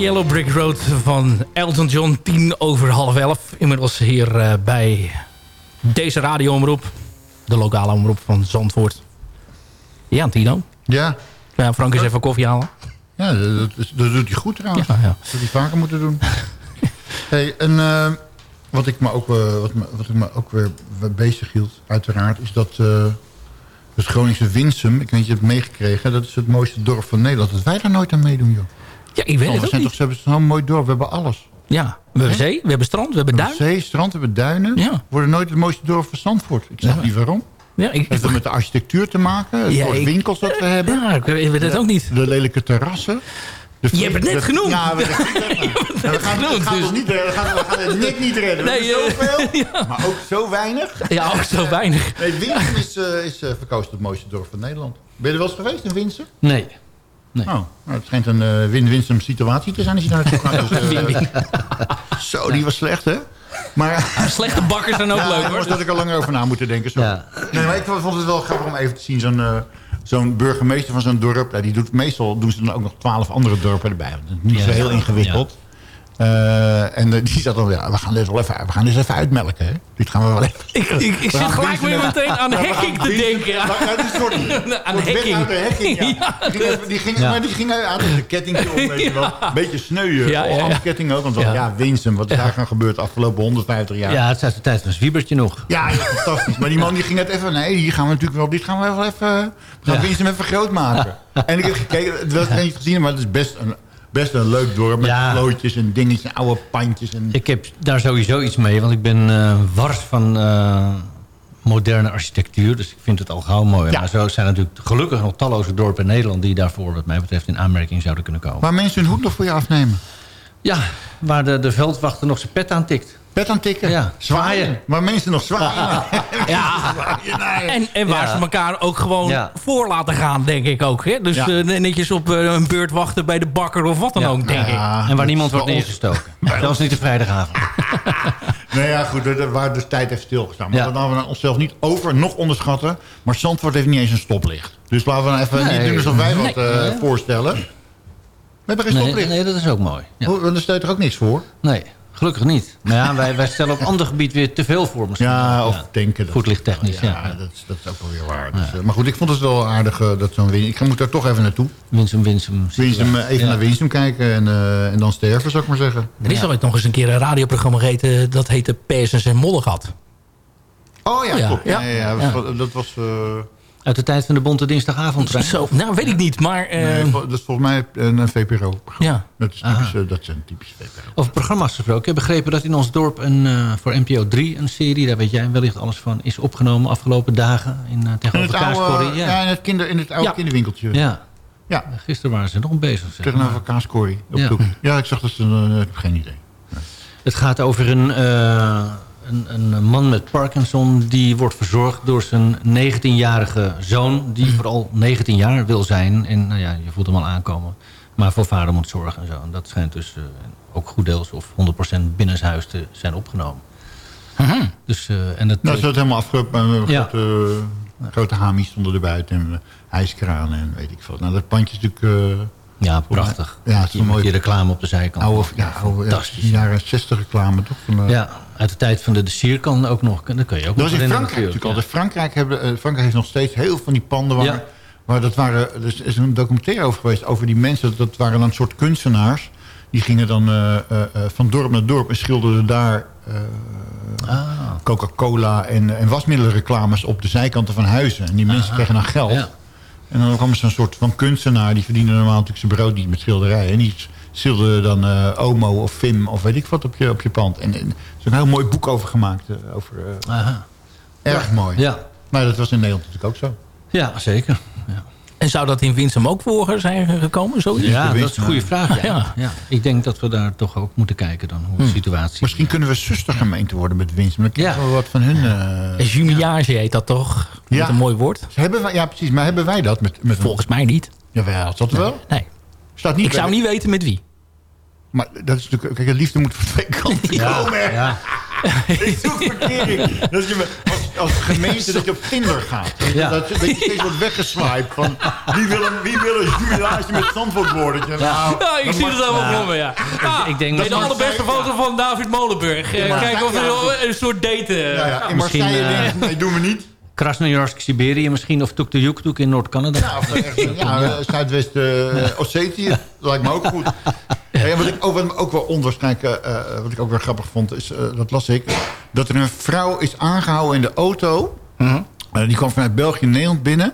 Yellow Brick Road van Elton John. Tien over half elf. Inmiddels hier eh, bij deze radioomroep. De lokale omroep van Zandvoort. Ja, Tino. Ja. Ja, Frank is even koffie halen. Ja, dat, dat, doet hij goed trouwens. Ja, ja. Dat zou hij vaker moeten doen. hey, en eh, wat, ik me ook, eh, wat, me, wat ik me ook weer bezig hield, uiteraard, is dat het Groningse Winsum, ik weet niet, je hebt het meegekregen, dat is het mooiste dorp van Nederland. Dat wij daar nooit aan meedoen, joh. Ja, ik weet Oh, het we ook niet. toch, ze hebben zo'n mooi dorp, we hebben alles. Ja, we hebben zee, we hebben strand, we hebben We duin. hebben zee, strand, we hebben duinen. Ja. We worden nooit het mooiste dorp van Zandvoort. Ik snap Ja. niet waarom. Ja, ik, Heeft dat met de architectuur te maken? Het Ja, soort winkels dat we hebben? ja, ik weet het ook niet. De lelijke terrassen? Je hebt het net genoemd. Ja, we, ja, we gaan, we dus- ons niet, we gaan, we gaan het net niet redden. We Nee, eh, zoveel, maar ook zo weinig. Ja, ook zo weinig. Nee, Winsum is, eh is eh, verkozen het mooiste dorp van Nederland. Ben je er wel eens geweest in Winsum? Nee. Nee. Oh, nou, het schijnt een eh, win-win situatie te zijn als je daar naartoe gaat. Dus, eh, Win-win. zo, die was slecht, hè? Maar, Slechte bakkers zijn ook ja, leuk daar hoor. was dat ik al langer over na moeten denken. Zo. Ja. Nee, maar ik vond het wel grappig om even te zien. Zo'n eh, zo'n burgemeester van zo'n dorp. ja, die doet, meestal doen ze dan ook nog twaalf andere dorpen erbij. Het is niet Ja. zo heel ingewikkeld. Eh, en eh, die zat dan, ja, we gaan dit wel even, we gaan dit even uitmelken. Hè? Dit gaan we wel even. Ik, ik, ik zit gelijk weer meteen aan hacking gaan te denken. Ja. Die soort, Aan hacking. uit de hacking, ja. Ja, die ging, die ging, Ja. maar die ging aan een kettingje om, weet je wel. Een beetje sneuien. Ja, ja, ja. ketting ook. Want ja, Winsum, wat is daar gaan gebeuren de afgelopen 150 jaar? Ja, het is uit de tijd van Zwiebertje nog. Ja, ja, fantastisch. Maar die man die ging net even... Nee, hier gaan we natuurlijk wel... Dit gaan we wel even... We gaan Ja. Winsum even groot maken. En ik heb gekeken... Het was niet gezien, maar het is best een, best een leuk dorp. Met Ja. en dingetjes, oude pandjes. En, Ik heb daar sowieso iets mee, want ik ben eh, wars van eh, moderne architectuur. Dus ik vind het al gauw mooi. Ja. Maar zo zijn natuurlijk gelukkig nog talloze dorpen in Nederland... die daarvoor, wat mij betreft, in aanmerking zouden kunnen komen. waar mensen hun hoed nog voor je afnemen. Ja, waar de, de veldwachter nog zijn pet aan tikt. Pet aan tikken. Ja, zwaaien. Waar mensen nog zwaaien. Ja. En, en waar Ja. ze elkaar ook gewoon Ja. voor laten gaan, denk ik ook. Hè? Dus Ja. eh, netjes op eh, een beurt wachten bij de bakker of wat dan Ja. ook, denk ik. En waar dat niemand is wordt neergestoken. Zelfs niet de vrijdagavond. Nee, ja, goed. dat- Waar de tijd heeft stilgestaan. Maar Ja. dat laten we onszelf niet over, nog onderschatten. Maar Zandvoort heeft niet eens een stoplicht. Dus laten we dan even Nee. niet doen alsof wij wat Nee. eh, voorstellen. We hebben geen Nee, stoplicht. nee, dat is ook mooi. Ja. Daar staat er ook niks voor. Nee, gelukkig niet. Maar ja, wij, wij stellen op ander gebied weer te veel voor misschien. Ja, of denken. Dat, Voetlichttechnisch, ja. ja, Dat, is, dat is ook wel weer waar. Dus, eh, maar goed, ik vond het wel aardig eh, dat zo'n win. Ik moet daar toch even naartoe. Winsum, Winsum. Winsum, eh, even Ja. naar Winsum kijken en, eh, en dan sterven, zou ik maar zeggen. Er is ooit nog eens een keer een radioprogramma gegeten... dat heette Persens en Mollegat. Oh ja, Ja, klopt. Ja, ja. ja, Ja. Dat, dat was... eh, Uit de tijd van de Bonte Dinsdagavond. Zo, nou, weet ik niet, maar... eh, nee, dat is volgens mij een, een VPRO. ja. Dat, is typisch, eh, dat zijn typisch VPRO. Over programma's gesproken. Ik heb begrepen dat in ons dorp een, eh, voor NPO 3 een serie... daar weet jij wellicht alles van... is opgenomen afgelopen dagen in, uh, In tegenover het, oude, Kaascorrie. ja. in het, kinder, in het oude Ja. kinderwinkeltje. ja. Ja, Gisteren waren ze nog bezig. zeg tegenover. Op Ja. ja, ik zag dat ze... eh, ik heb geen idee. Het gaat over een, eh, een, een man met Parkinson... die wordt verzorgd door zijn 19-jarige zoon... die vooral 19 jaar wil zijn. En nou ja, je voelt hem al aankomen. Maar voor vader moet zorgen en zo. En dat schijnt dus eh, ook goed deels of 100% binnenshuis te zijn opgenomen. Dus, eh, en het, Nou, ze had helemaal afgelopen. Ja. grote, grote hamies stonden er buiten. En eh, ijskranen en weet ik veel. Nou, dat pandje is natuurlijk... ja, prachtig. Ja, het is je, een met mooi- die reclame op de zijkant. oude, ja, oude ja, fantastisch. jaren 60 reclame, toch? Van, eh, Ja, uit de tijd van de, de sierkan ook nog. Dat kun je ook Dat nog in Frankrijk natuurlijk al. Frankrijk, hebben, eh, Frankrijk heeft nog steeds heel veel van die panden waar... Ja. waar dat waren, er is- een documentaire over geweest over die mensen. Dat waren dan een soort kunstenaars. Die gingen dan eh, van dorp naar dorp en schilderden daar... Ah. Coca-Cola en, en wasmiddelenreclames op de zijkanten van huizen. En die mensen kregen dan geld. En dan kwam er zo'n soort van kunstenaar. Die verdiende normaal natuurlijk zijn brood niet met schilderijen. En die schilderde dan eh, Omo of Vim of weet ik wat op je, op je pand. En, en er is een heel mooi boek over gemaakt. eh, over, eh, Aha. erg mooi. Ja. Maar dat was in Nederland natuurlijk ook zo. ja, zeker. En zou dat in Winsum ook voor zijn gekomen? Zoiets? ja dat is een goede vraag. Ja. Ja. Ja. Ik denk dat we daar toch ook moeten kijken dan. Hoe de situatie Misschien kunnen we zustergemeente worden met winst. Maar dan krijgen we wat van hun... eh, Jumiage heet dat toch? Ja. Met een mooi woord. hebben wij, ja, precies. Maar hebben wij dat met... met Volgens mij niet. Jawel, is dat er wel? Nee. Staat niet Ik bij zou de- niet weten met wie. Maar dat is natuurlijk... Kijk, de liefde moet van twee kanten komen. Ja. Ik doe verkering. Dat je, als, gemeente dat je op Tinder gaat. Ja. Dat, dat je steeds wordt weggeswiped van... Wie wil een, wie wil een jubilage met Zandvoort worden? Nou, Ja, ik zie het allemaal me, ja. Ah, ik denk dat is dat- de allerbeste foto van David Molenburg. Eh, Kijken of Ja, er een soort date... eh, Ja, ja. In Misschien, Marseille nee, doen we niet. Krasnojarsk, Siberië misschien. Of Tuktoyaktuk in Noord-Canada. Ja, of ja, eh, Zuidwest-Ossetië. lijkt me ook goed. Ja, wat ik ook, wat me ook wel onwaarschijnlijk, eh, eh, wat ik ook wel grappig vond, is, eh, dat las ik, dat er een vrouw is aangehouden in de auto. Mhm. Eh, die kwam vanuit België Nederland binnen.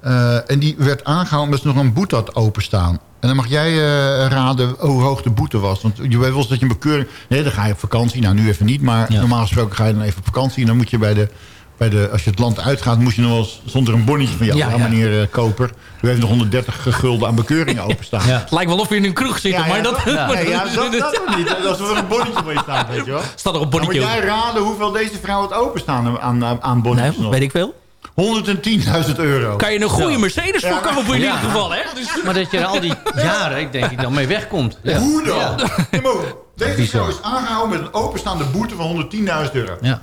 Eh, en die werd aangehouden omdat ze nog een boete had openstaan. En dan mag jij eh, raden hoe hoog de boete was. Want je weet wel eens dat je een bekeuring... Nee, dan ga je op vakantie. Nou, nu even niet. Maar Ja. normaal gesproken ga je dan even op vakantie. En dan moet je bij de... Bij de, als je het land uitgaat, moet je nog wel eens zonder een bonnetje van... Ja, Ja, ja, meneer eh, Koper, u heeft nog 130 gulden aan bekeuringen openstaan. Ja. Het lijkt wel of we in een kroeg zitten, Ja, maar ja, dat... ja, maar dat- dat, dat niet. Als er een bonnetje voor je staat, weet je wel. Staat er een moet bonnetje jij raden hoeveel deze vrouw het openstaan aan, aan, aan bonnetjes Nee, nog. weet ik veel. 110.000 euro. Kan je een goede. Mercedes voor Ja. kopen in Ja. ieder geval, hè? Dus- Maar dat je er al die jaren, ik denk ik, dan mee wegkomt. Ja. Hoe dan? Deze vrouw is aangehouden met een openstaande boete van 110.000 euro. Ja.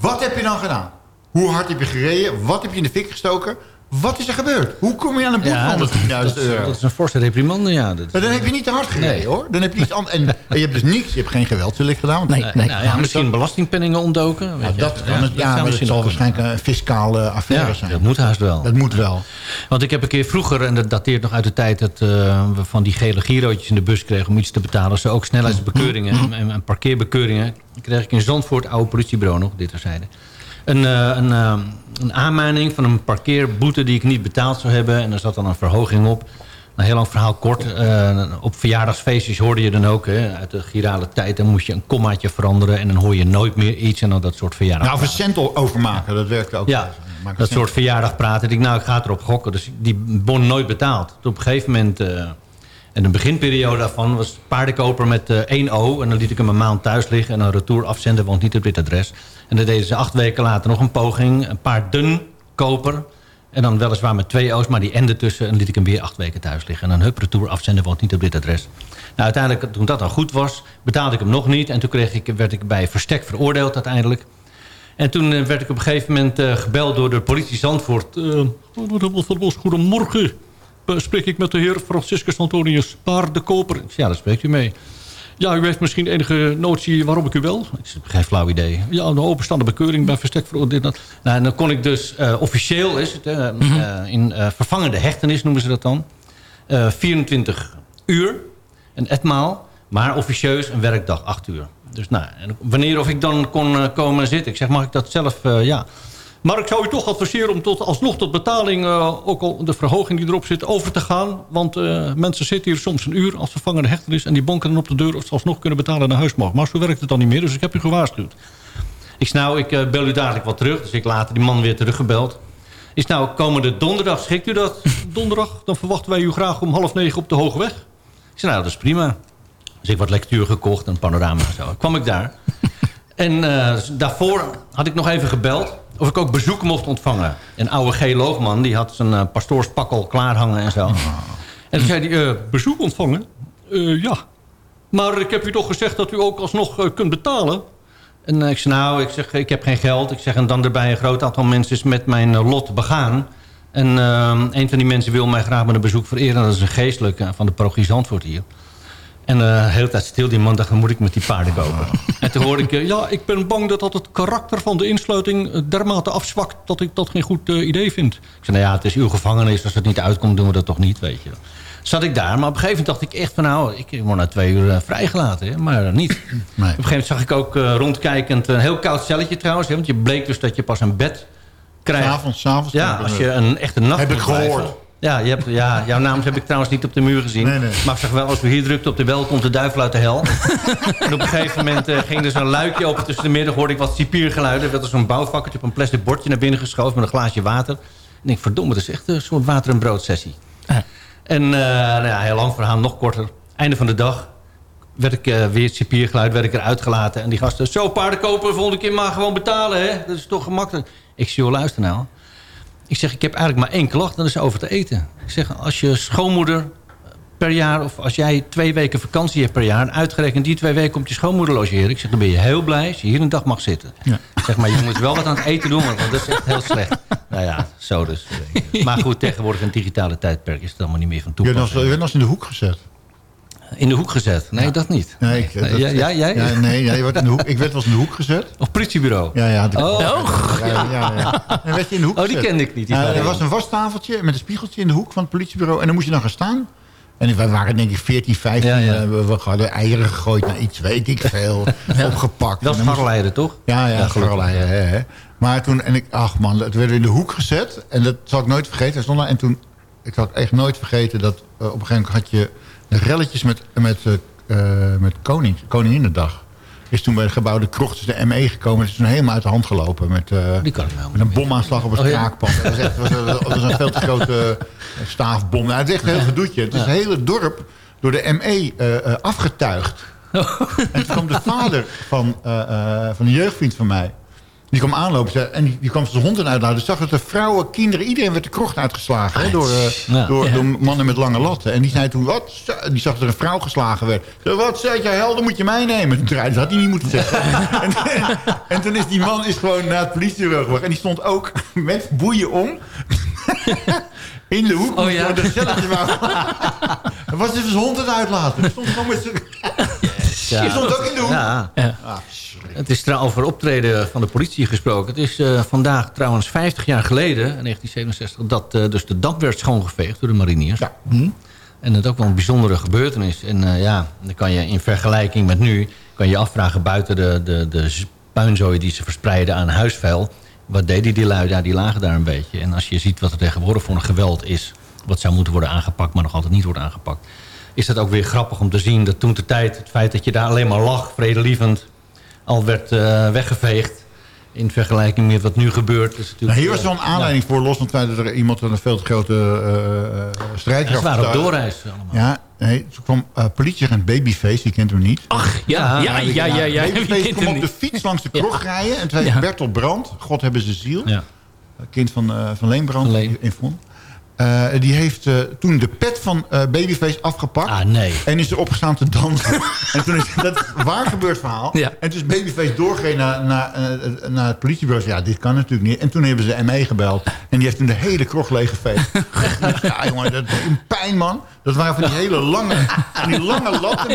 Wat heb je dan gedaan? Hoe hard heb je gereden? Wat heb je in de fik gestoken? Wat is er gebeurd? Hoe kom je aan een boete Ja, van dat, 110.000 dat, is- euro? dat is een forse reprimande, ja. Dat, Maar dan heb je niet te hard gereden, Nee. hoor. Dan heb je iets anders. En, en je hebt dus niks. Je hebt geen geweldsdelict gedaan. Nee, nee. nou ja, misschien belastingpenningen ontdoken. Weet dat kan het. Ja, misschien zal waarschijnlijk een fiscale affaire Ja, zijn. dat moet haast wel. Dat moet wel. Want ik heb een keer vroeger, en dat dateert nog uit de tijd... dat eh, we van die gele girootjes in de bus kregen om iets te betalen. Zo ook snelheidsbekeuringen en, en parkeerbekeuringen. kreeg ik in Zandvoort, oude politiebureau nog, dit terzijde. Een, eh, een, eh, een aanmaning van een parkeerboete die ik niet betaald zou hebben. En er zat dan een verhoging op. Een heel lang verhaal kort. Eh, op verjaardagsfeestjes hoorde je dan ook... Hè, uit de girale tijd, dan moest je een kommaatje veranderen... en dan hoor je nooit meer iets en dan dat soort verjaardag. Nou, of een cent overmaken, dat werkt ook. Ja, dat soort verjaardag praten. Ik nou, ik ga erop gokken. Dus die bon nooit betaald. Toen op een gegeven moment... en de beginperiode daarvan was paardenkoper met eh 1 O. En dan liet ik hem een maand thuis liggen en een retour afzenden, want niet op dit adres. En dan deden ze acht weken later nog een poging. Een paarden koper. En dan weliswaar met twee O's, maar die ende tussen. En liet ik hem weer acht weken thuis liggen. En dan hup, retour afzenden, want niet op dit adres. Nou, uiteindelijk, toen dat dan goed was, betaalde ik hem nog niet. En toen kreeg ik, werd ik bij verstek veroordeeld uiteindelijk. En toen eh, werd ik op een gegeven moment eh, gebeld door de politie Zandvoort. Uh, goedemorgen. Eh, spreek ik met de heer Franciscus Antonius Paardenkoper? Ik zei, ja, daar spreekt u mee. Ja, u heeft misschien enige notie waarom ik u wel? Ik flauw idee. Ja, een openstaande bekeuring bij verstek veroordeeld. Nou, en dan kon ik dus, eh, officieel is het, eh, eh, in vervangende hechtenis noemen ze dat dan. Eh, 24 uur, een etmaal. Maar officieus een werkdag, 8 uur. Dus nou, en wanneer of ik dan kon komen zitten. Ik zeg, mag ik dat zelf? ja. Maar ik zou u toch adviseren om tot, alsnog tot betaling... eh, ook al de verhoging die erop zit, over te gaan. Want eh, mensen zitten hier soms een uur als vervangende hechtenis... en die bonken dan op de deur of ze alsnog kunnen betalen en naar huis mogen. Maar zo werkt het dan niet meer, dus ik heb u gewaarschuwd. Ik nou, ik eh, bel u dadelijk wat terug. Dus ik later die man weer teruggebeld. Is nou, komende donderdag, schikt u dat? Donderdag, dan verwachten wij u graag om half negen op de Hoge Weg. Ik zei, nou, dat is prima. Dus ik wat lectuur gekocht, een panorama en zo. Kwam ik daar. En daarvoor had ik nog even gebeld of ik ook bezoek mocht ontvangen. Een oude geoloogman, die had zijn uh, pastoorspakkel klaarhangen en zo. En toen zei hij, uh, bezoek ontvangen? Uh, ja. Maar ik heb u toch gezegd dat u ook alsnog kunt betalen? En ik zei, nou, ik, zeg, ik heb geen geld. Ik zeg, en dan erbij een groot aantal mensen is met mijn lot begaan. En een van die mensen wil mij graag met een bezoek vereren. Dat is een geestelijke van de parochie Zandvoort hier. En uh, de hele tijd stil die man dacht, dan moet ik met die paarden kopen. en toen hoorde ik, uh, ja, ik ben bang dat dat het karakter van de insluiting uh, dermate afzwakt... dat ik dat geen goed idee vind. Ik zei, nou ja, het is uw gevangenis. Als het niet uitkomt, doen we dat toch niet, weet je. Zat ik daar, maar op een gegeven moment dacht ik echt van... nou, ik word na twee uur vrijgelaten, hè, maar niet. Nee. Op een gegeven moment zag ik ook rondkijkend... een heel koud celletje trouwens, hè, want je bleek dus dat je pas een bed krijgt. S'avonds, s'avonds. Ja, als je een echte nacht Heb ik gehoord. Ja, je hebt, ja, jouw naam heb ik trouwens niet op de muur gezien. Nee, nee. Maar ik zag wel, als we hier drukten op de bel, komt de duivel uit de hel. en op een gegeven moment uh, ging er zo'n luikje open tussen de middag. Hoorde ik wat cipiergeluiden. Er werd er zo'n bouwvakkertje op een plastic bordje naar binnen geschoven met een glaasje water. En ik denk, verdomme, dat is echt een soort water- en broodsessie. En uh, nou ja, heel lang verhaal, nog korter. Einde van de dag werd ik uh, weer het cipiergeluid, werd ik eruit gelaten. En die gasten, zo paarden kopen, volgende keer maar gewoon betalen. Hè? Dat is toch gemakkelijk. Ik zie, luister nou. Ik zeg, ik heb eigenlijk maar één klacht, dat is over te eten. Ik zeg, als je schoonmoeder per jaar... of als jij twee weken vakantie hebt per jaar... uitgerekend die twee weken komt je schoonmoeder logeren. Ik zeg, dan ben je heel blij als je hier een dag mag zitten. Ja. Ik zeg, maar je moet wel wat aan het eten doen... want dat is echt heel slecht. Nou ja, zo dus. Maar goed, tegenwoordig in het digitale tijdperk... is het allemaal niet meer van toepassing. Je bent als in de hoek gezet. In de hoek gezet? Nee, ja. dat niet. Nee, ik, dat, ja, ja, jij? Ja, nee, wordt in de hoek, ik werd wel eens in de hoek gezet. Of politiebureau? Ja, ja. De, oh, ja, ja. En werd je in de hoek oh die gezet. kende ik niet. Ja, er was een wastafeltje met een spiegeltje in de hoek van het politiebureau. En dan moest je dan gaan staan. En wij waren denk ik 14, 15. Ja, ja. We, we hadden eieren gegooid naar iets, weet ik veel. ja. Opgepakt. Dat is scharreleiden, toch? Ja, ja, hè. Maar toen, en ik, ach man, het werd in de hoek gezet. En dat zal ik nooit vergeten. Stond daar, en toen, ik het echt nooit vergeten dat uh, op een gegeven moment had je relletjes met, met uh, uh, met koning, Koninginnedag. Is toen bij het gebouw de krocht de ME gekomen. is toen helemaal uit de hand gelopen. Met, uh, met een bomaanslag op het oh. Ja. Dat was, echt, was, was, was een veel te grote staafbom. Nou, het is echt een heel gedoetje. Het is het hele dorp door de ME uh, afgetuigd. en toen kwam de vader van, van een jeugdvriend van mij. Die kwam aanlopen en die, die kwam zijn hond eruit laten. Dus zag dat de vrouwen, kinderen, iedereen werd de krocht uitgeslagen. Hè, door, eh, Ja. door, mannen met lange latten. En die zei toen, wat? Die zag dat er een vrouw geslagen werd. Wat zei jij, helder moet je mij nemen? Toen dat had hij niet moeten zeggen. en, en toen is die man is gewoon naar het politiebureau gebracht. En die stond ook met boeien om. In de hoek. Oh, ja. De gezelligjes waren. Hij was dus zijn hond het uitlaten. Die stond gewoon met zijn... Die stond ook in de hoek. Ja. Ja. Ah. Het is trouwens over optreden van de politie gesproken. Het is eh, vandaag trouwens 50 jaar geleden, in 1967... dat eh, dus de Dam werd schoongeveegd door de mariniers. Ja. Hm? En dat ook wel een bijzondere gebeurtenis. En eh, ja, dan kan je in vergelijking met nu... kan je afvragen buiten de, de, de puinzooien die ze verspreiden aan huisvuil... wat deden die lui daar? Die lagen daar een beetje. En als je ziet wat er tegenwoordig voor een geweld is... wat zou moeten worden aangepakt, maar nog altijd niet wordt aangepakt... is dat ook weer grappig om te zien dat toen de tijd... het feit dat je daar alleen maar lag, vredelievend al werd eh, weggeveegd. In vergelijking met wat nu gebeurt. Is natuurlijk, Nou, hier was wel een aanleiding voor, los van het feit dat er iemand een veel te grote uh, Ja, strijdkracht... ze waren op doorreis allemaal. Ja, nee, toen kwam uh, politieagent Babyface, die kent hem niet. Ach, ja, ja, ja, ja. ja, Babyface kwam op de fiets langs de kroeg rijden. En toen Ja. Bertolt Brandt, God hebben ze ziel, Ja. kind van, uh, van Leen Brandt, Van Leen. in Von. Uh, die heeft uh, toen de pet van uh, Babyface afgepakt. Ah, nee. En is er opgestaan te dansen. en toen is dat waar gebeurd verhaal. Ja. En toen is Babyface doorgegaan naar, naar, naar het politiebureau. Ja, dit kan natuurlijk niet. En toen hebben ze ME gebeld. En die heeft toen de hele kroeg leeggeveegd. ja, jongen, dat is een pijn, man. Dat waren van die hele lange, van die lange latten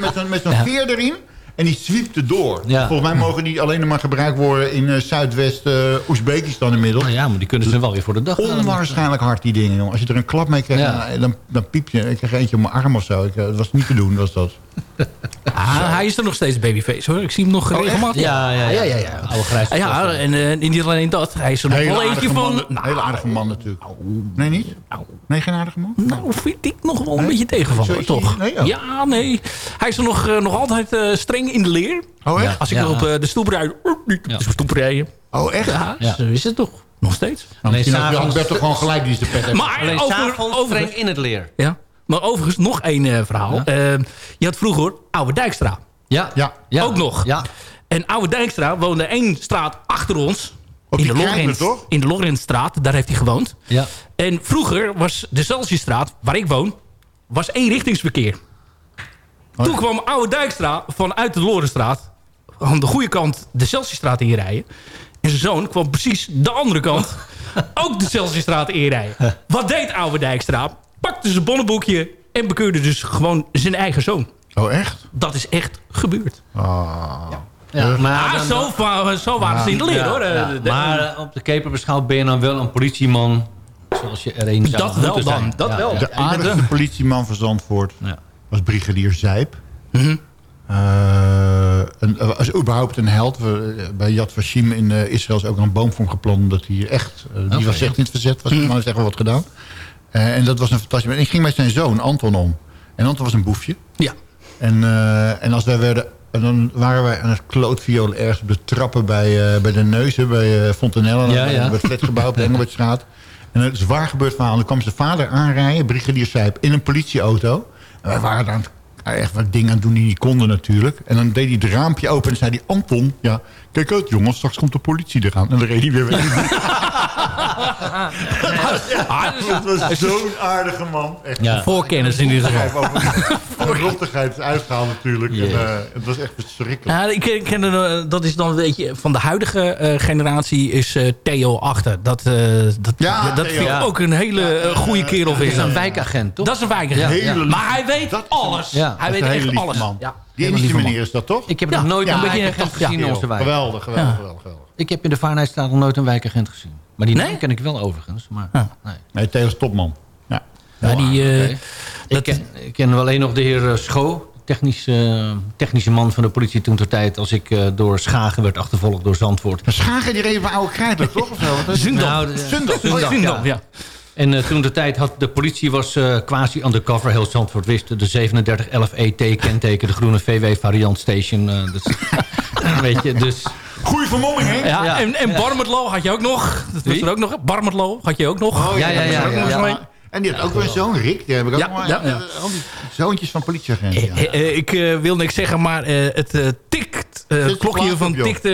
met zo'n met Ja. veer erin. En die zwiepte door. Ja. Volgens mij mogen die alleen maar gebruikt worden in uh, Zuidwest-Oezbekistan inmiddels. Nou ja, maar die kunnen ze wel weer voor de dag halen. Onwaarschijnlijk hard, die dingen. jongen. Als je er een klap mee krijgt, Ja. dan, dan, piep je. Ik kreeg eentje op mijn arm of zo. Ik, eh, dat was niet te doen, was dat. Ah, hij is er nog steeds babyface hoor. Ik zie hem nog echt? regelmatig. Ja, ja, ja. ja, ja. Oude grijze Ah, ja, en eh, niet alleen dat. Hij is er nog wel eentje van... Nou, hele aardige man natuurlijk. Nee, niet? Nee, geen aardige man? Nou, vind ik nog wel een Nee? beetje tegenvallen, Zo- toch? nee, oh. Ja, nee. Hij is er nog, eh, nog altijd eh, streng in de leer. Oh, echt? Als ik Ja. op de stoep rijd, oh, niet op Ja. de stoep rijden. Oh, echt? Ja, Ja. zo is het toch. Nog steeds. Nou, Alleen toch gewoon gelijk die zijn pet heeft. Maar Alleen over, streng in het leer. ja, maar overigens nog één eh, verhaal. Ja. Eh, je had vroeger Oude Dijkstra. Ja. Ja. ja. Ook nog. Ja. En Oude Dijkstra woonde één straat achter ons. Op in, de Lorenz, toch? in de Lorenzstraat. Daar heeft hij gewoond. Ja. En vroeger was de Celsiusstraat, waar ik woon, was eenrichtingsverkeer. Oh. Toen kwam Oude Dijkstra vanuit de Lorenstraat... aan de goede kant de Celsiusstraat inrijden. En zijn zoon kwam precies de andere kant... ook de Celsiusstraat inrijden. Wat deed Oude Dijkstra? Pakte zijn bonnenboekje... en bekeurde dus gewoon zijn eigen zoon. Oh, echt? Dat is echt gebeurd. Ah. Ja, maar Ah, dan- zo, va- zo waren ze in de leer, Ja, hoor. ja. Eh, de- maar eh, op de keper beschouwd ben je dan wel een politieman... zoals je er een zou Dat wel dan, zijn. dat Ja, wel. De aardigste politieman van Zandvoort Ja. was brigadier Zijp. Mhm. Eh, een, was überhaupt een held. We- bij Yad Vashem in Israël is ook een boom hem geplant. Omdat hij echt, die was ja. echt in het verzet. Was maar zeggen wat gedaan. Eh, en dat was een fantastisch. En ik ging met zijn zoon Anton om. En Anton was een boefje. Ja. En, eh, en als wij werden... En dan waren wij aan het klootviolen ergens op de trappen bij, eh, bij de Neuzen, bij Fontanelle, Ja, ja. bij het flatgebouw op de Engelbertstraat. En het is waar gebeurd verhaal. Dan kwam zijn vader aanrijden, brigadier Sijp, in een politieauto. En wij waren daar echt wat dingen aan het doen die niet konden natuurlijk. En dan deed hij het raampje open en zei hij... Anton, ja, kijk uit jongens, straks komt de politie eraan. En dan reed hij weer weg. Ah, dus- Het was zo'n aardige man. Echt. Ja. Voorkennis in ieder geval. De rottigheid is uitgehaald natuurlijk. En, eh, het was echt verschrikkelijk. Ja, ik ken, ken er, eh, dat is dan een beetje van de huidige eh, generatie is eh, Theo achter. Dat, eh, dat, Ja, dat Theo. vind ik Ja. ook een hele goede kerel. Dat is een wijkagent, toch? Dat is een wijkagent. Ja. Maar hij weet Dat alles. Ja, hij Dat weet echt alles. man. Ja. Die lieve meneer is dat toch? Ik heb Ja, nog nooit ja, een wijkagent gezien in onze wijk. Geweldig, geweldig, Ja. geweldig, geweldig. Ik heb in de Vaarnheidstraat nog nooit een wijkagent gezien. Maar die Nee? naam ken ik wel overigens. Maar, Ja. nee. Nee, Theo is topman. Ja. Ja, die, eh, dat- Ik, ken, ik ken wel alleen nog de heer eh, Scho, technische, technische man van de politie toen ter tijd... als ik eh, door Schagen werd achtervolgd door Zandvoort. Maar Schagen die reden van oude krijtler, toch? Het? Zundam. Nou, Zundam, ja. En eh, toen de tijd had de politie was eh, quasi undercover. Heel Zandvoort wist de 3711 ET E kenteken, de groene VW variant station. eh, dus, weet je, dus Goeie vermomming, hè? Ja, Ja. En, en Barmetlo had je ook nog. Dat was er ook nog. Barmetlo had je ook nog. Oh, Ja, ja, dat is ja, ook ja, en die had ook weer zo'n zoon, Rick. Die heb ik ook ja, ja. Eh, al die zoontjes van politieagenten. Ja. Ik wil niks zeggen, maar het tikt. het klokje van, tikt,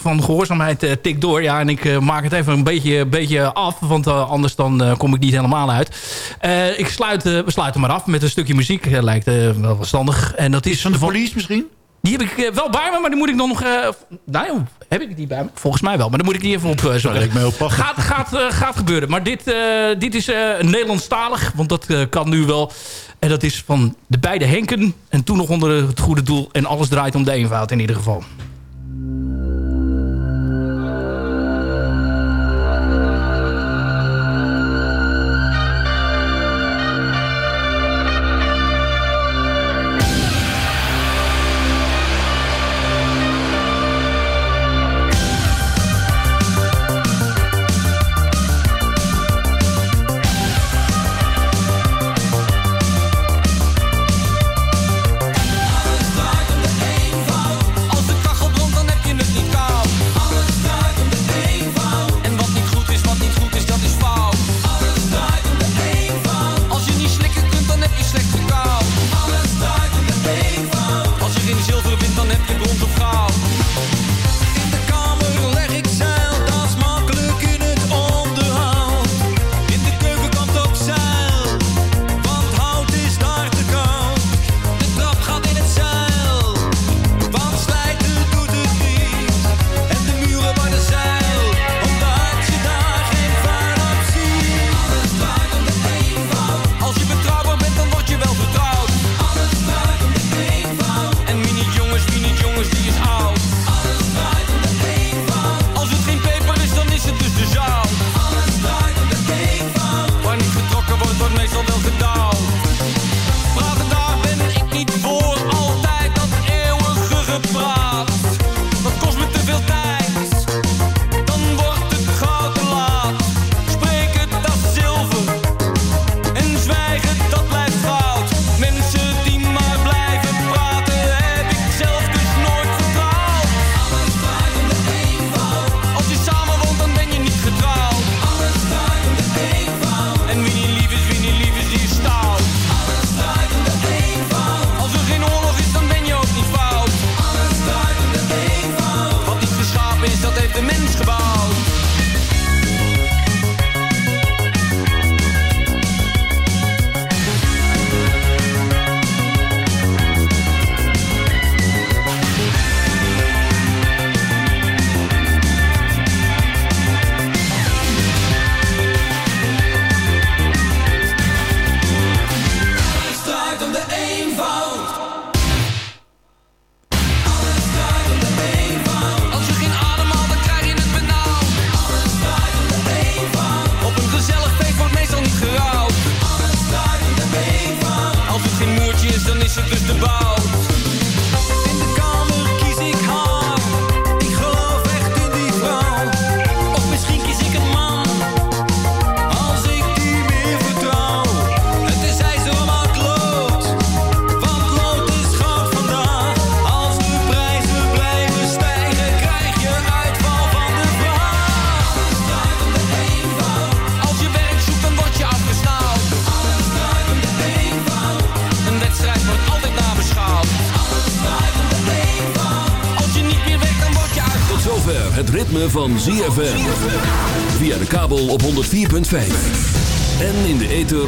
van gehoorzaamheid tikt door. Ja, en ik maak het even een beetje, beetje af. Want anders dan kom ik niet helemaal uit. ik sluit, we sluiten maar af met een stukje muziek. lijkt wel verstandig. En dat is, van de police misschien? Die heb ik eh, wel bij me, maar die moet ik dan nog... Eh, nou heb ik die bij me? Volgens mij wel, maar dan moet ik die even op eh, uh, zorgen. Gaat, gaat, gaat gebeuren. Maar dit, dit is Nederlandstalig, want dat kan nu wel. En dat is van de beide Henken. En toen nog onder het goede doel. En alles draait om de eenvoud in ieder geval.